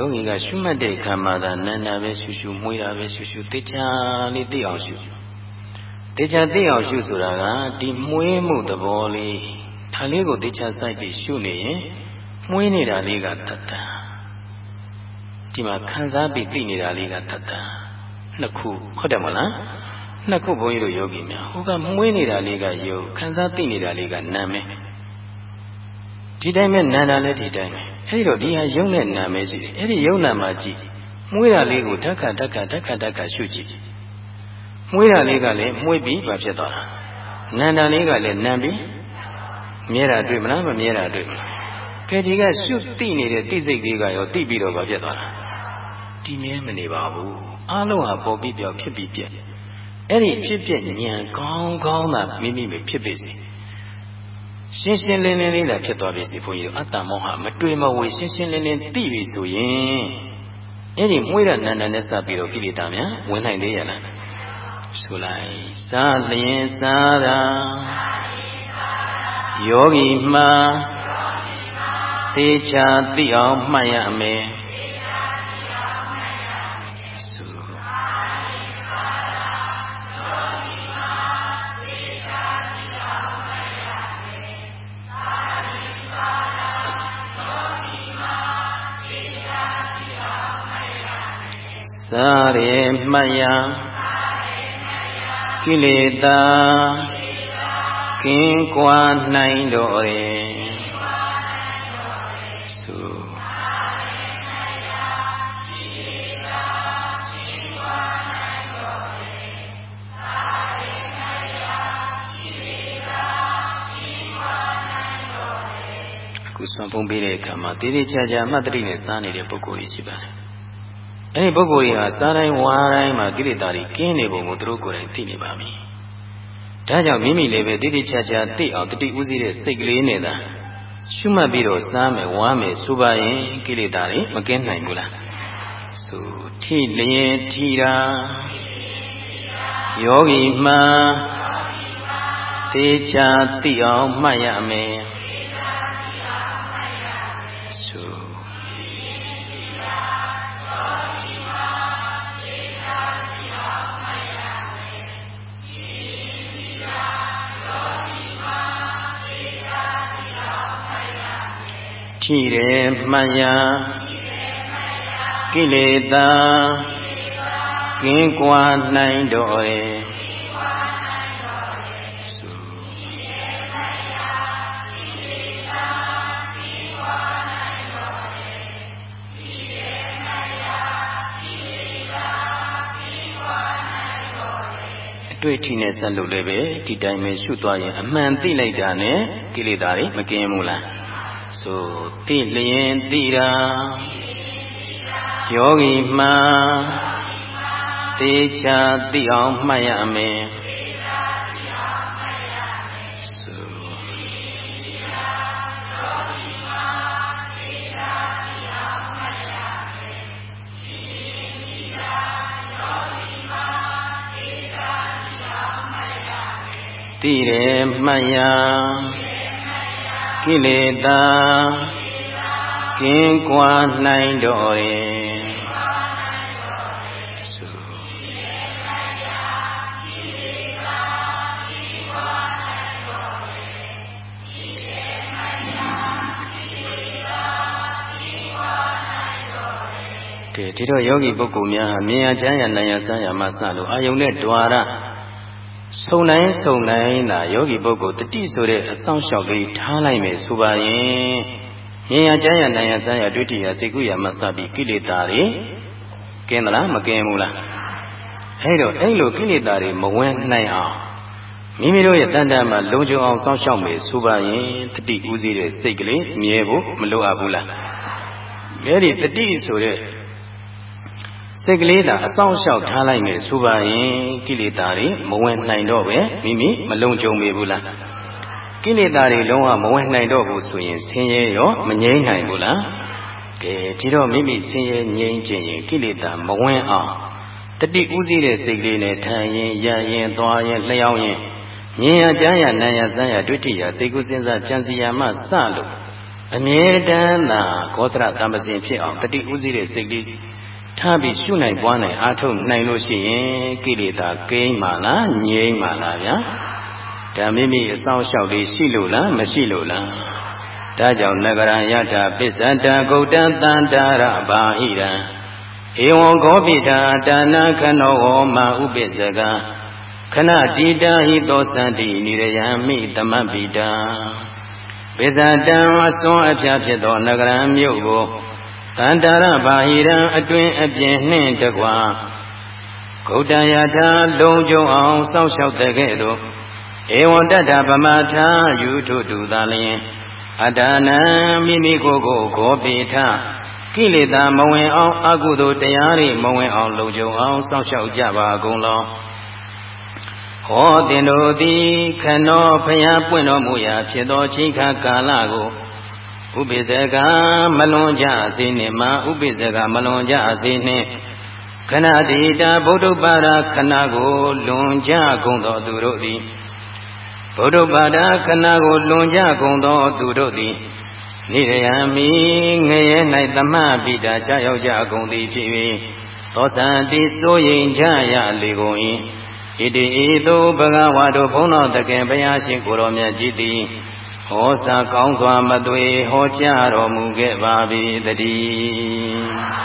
ယောဂီကရှုမှတ်တဲ့ခါမှသာနာနာပဲရှုရှုမွေးတာပဲရှုရှုတေချာလေးသိအောင်ရှုတေချာသိအောင်ရှုဆိုတာကဒီမွေးမှုသဘောလေးဒါလေးကိုတေချာစိုက်ပြီးရှုနေရင်မွေးနေတာလေးကတတ်တာဒီမှာခံစားပြီးသိနေတာလေးကတတ်တာနှစ်ခုဟုတ်တယ်မလားနှစ်ခုဘုန်းကြီးတို့ယောဂီများဟိုကမွေးနေတာလေးကယုတ်ခံစားသိနေတာလေးကနာမည်ဒီတိုင်းပဲနာနာလည်းဒီတိုင်းပဲ အဲဒီတော့ဒီဟာယုံနဲ့နာမဲရှိတယ်အဲဒီယုံနာမှာကြည့်မွေးတာလေးကိုဓက္ခဓက္ခဓက္ခဓက္ခရှုကြည့်မွေးတာလေးကလည်းမွေးပြီးဘာဖြစ်သွားတာနန္တာလေးကလည်းနံပြီးမြဲတာတွေ့မလားမမြဲတာတွေ့မလားကဲဒီကရှုတိနေတဲ့တိစိတ်လေးကရောတိပြီးတော့ဘာဖြစ်သွားတာဒီမြဲမနေပါဘူးအလုံးဟာပေါ်ပြီးပြောဖြစ်ပြီးပြက်အဲ့ဒီဖြစ်ပြက်ဉာဏ်ကောင်းကောင်းသာမိမိပဲဖြစ်ပေစေ ရှင်းရှင်းလင်းလင်းလေးလည်းဖြစ်သွားပြီစီဘုန်းကြီးတို့အတ္တမောဟမတွေ့မဝေရှင်းရှင်းလင်းလင်းသိပြီဆိုရင်အဲ့ဒီမွေးရနန္ဒနဲ့စပ်ပြီးတော့ကိလေသာများဝင်နိုင်သေးရလားဆိုလိုက်စားလျင်စားတာယောဂီမှာသေချာသိအောင်မှတ်ရမယ် စားရမှတ်ရကိလေသာကင်းကွာနိုင်တော်ရင်ခုဆွမ်းပုံးပေးတဲ့အခါမှာတည်တည်ချာချာမှတ်တတိနဲ့စားနေတဲ့ပုဂ္ဂိုလ်ကြီးရှိပါတယ် အဲ့ဒီပုဂ္ဂိုလ်ကြီးဟာစားတိုင်းဝါတိုင်းမှာကိလေသာတွေကင်းနေပုံကိုသူတို့ကိုယ်တိုင်သိနေပါပြီ။ဒါကြောင့်မိမိလည်းပဲတိတိကျကျသိအောင်တတိဥစည်းတဲ့စိတ်ကလေးနဲ့သာရှုမှတ်ပြီးတော့စားမယ်ဝါမယ်ဆိုပါရင်ကိလေသာတွေမကင်းနိုင်ဘူးလား။ဆိုထိလျင်ထီတာယောဂီမှသေချာသိအောင်မှတ်ရမယ်။ ရှိတယ်မှန်ရကိလေသာကင်းကွာနိုင်တော်ရဲ့တွေ့ထိနဲ့ဆက်လို့လည်းပဲဒီတိုင်းပဲရှုသွားရင်အမှန်သိလိုက်တာနဲ့ကိလေသာတွေမကင်းဘူးလား ဆိုသိလျင်သိတာယောဂီမှသေချာသိအောင်မှတ်ရမယ်သိတယ်မှတ်ရ ကိလေသာကင်းကွာနိုင်တော်ရင်ကဲဒီတော့ယောဂီပုဂ္ဂိုလ်များဟာမြင်ရချမ်းရနိုင်ရစမ်းရမှစလို့အာယုန်နဲ့ द्वार ဆုံတိုင်းဆုံတိုင်းသာယောဂီပုဂ္ဂိုလ်တတိဆိုတဲ့အဆောင်လျှောက်လေးထားလိုက်မယ်ဆိုပါရင်မြင်ရချမ်းရနိုင်ရစမ်းရဒုတိယစိတ်ကူရမှစပြီးကိလေသာတွေကင်းသလားမကင်းဘူးလားအဲ့တော့အဲ့လိုကိလေသာတွေမဝင်နိုင်အောင်မိမိတို့ရဲ့တန်တမှာလုံခြုံအောင်စောင့်ရှောက်မယ်ဆိုပါရင်တတိဥစည်းတဲ့စိတ်ကလေးမြဲဖို့မလိုအပ်ဘူးလားအဲ့ဒီတတိဆိုတဲ့ စိတ်ကလေးသာအဆောင်လျှောက်ထားလိုက်မယ်ဆိုပါရင်ကိလေသာတွေမဝင်နိုင်တော့ပဲမိမိမလုံခြုံမေဘူးလားကိလေသာတွေလုံးဝမဝင်နိုင်တော့ဘူးဆိုရင်ဆင်းရဲရောမငြိမ်းနိုင်ဘူးလားကဲဒီတော့မိမိဆင်းရဲငြိမ်းခြင်းရင်ကိလေသာမဝင်အောင်တတိဥသိတဲ့စိတ်ကလေးနဲ့ထိုင်ရင်ရရင်သွားရင်လျှောက်ရင်မြင်ရကြားရနာရစမ်းရဒုတိယစိတ်ကူးစဉ်းစားကြံစီရမှစလို့အမြဲတမ်းသာကောသရတံပစဉ်ဖြစ်အောင်တတိဥသိတဲ့စိတ်ကလေး ထားပြီးရှုနိုင်ပွားနိုင်အားထုတ်နိုင်လို့ရှိရင်ကိလေသာကိန်းမှလားငြိမ်းမှလားဗျာဒါမိမိအဆောင်လျှောက်လေးရှိလို့လားမရှိလို့လားဒါကြောင့်နဂရယထာပစ္စတဂုတ်တံတန္တာရဘာဟိရံဧဝံခောပိတာဒါနခနောဝမဥပိစကခဏတိတာဟိသောသန္တိနိရယမိသမပိတာပိဇတံအစွန်းအဖျားဖြစ်သောနဂရမြို့ကို တန္တာရဘာဟိရံအတွင်အပြင်နှင့်တကွာဂௌတယထာလုံးကျုံအောင်စောင့်ရှောက်တဲ့ကဲ့သို့ဧဝံတတ္တဗမထာယူထုတုသာလျင်အတ္တနံမိမိကိုယ်ကိုခောပိထကိလေသာမဝင်အောင်အကုသိုလ်တရားတွေမဝင်အောင်လုံခြုံအောင်စောင့်ရှောက်ကြပါကုန်လောဟောတင်တို့သည်ခနောဖျားပွင့်တော်မူရာဖြစ်သောချိန်ခါကာလကို ဥပိ္ပဇကမလွန်ကြစေနှင့်မာဥပိ္ပဇကမလွန်ကြစေနှင့်ခဏတိတာဗုဒ္ဓပါဒခဏကိုလွန်ကြကုန်သောသူတို့သည်ဗုဒ္ဓပါဒခဏကိုလွန်ကြကုန်သောသူတို့သည်နိရယမိငရဲ၌သမပိတာချရောက်ကြကုန်သည်ဖြစ်၍သောသံတိစိုးရင်ကြရလေကုန်၏ဣတိဤသို့ဘဂဝါတို့ဘုန်းတော်တကယ်ဘုရားရှင်ကိုရောမြတ်ကြီးသည် ဟောစာကောင်းစွာမသွေဟောကြားတော်မူခဲ့ပါ၏တည်း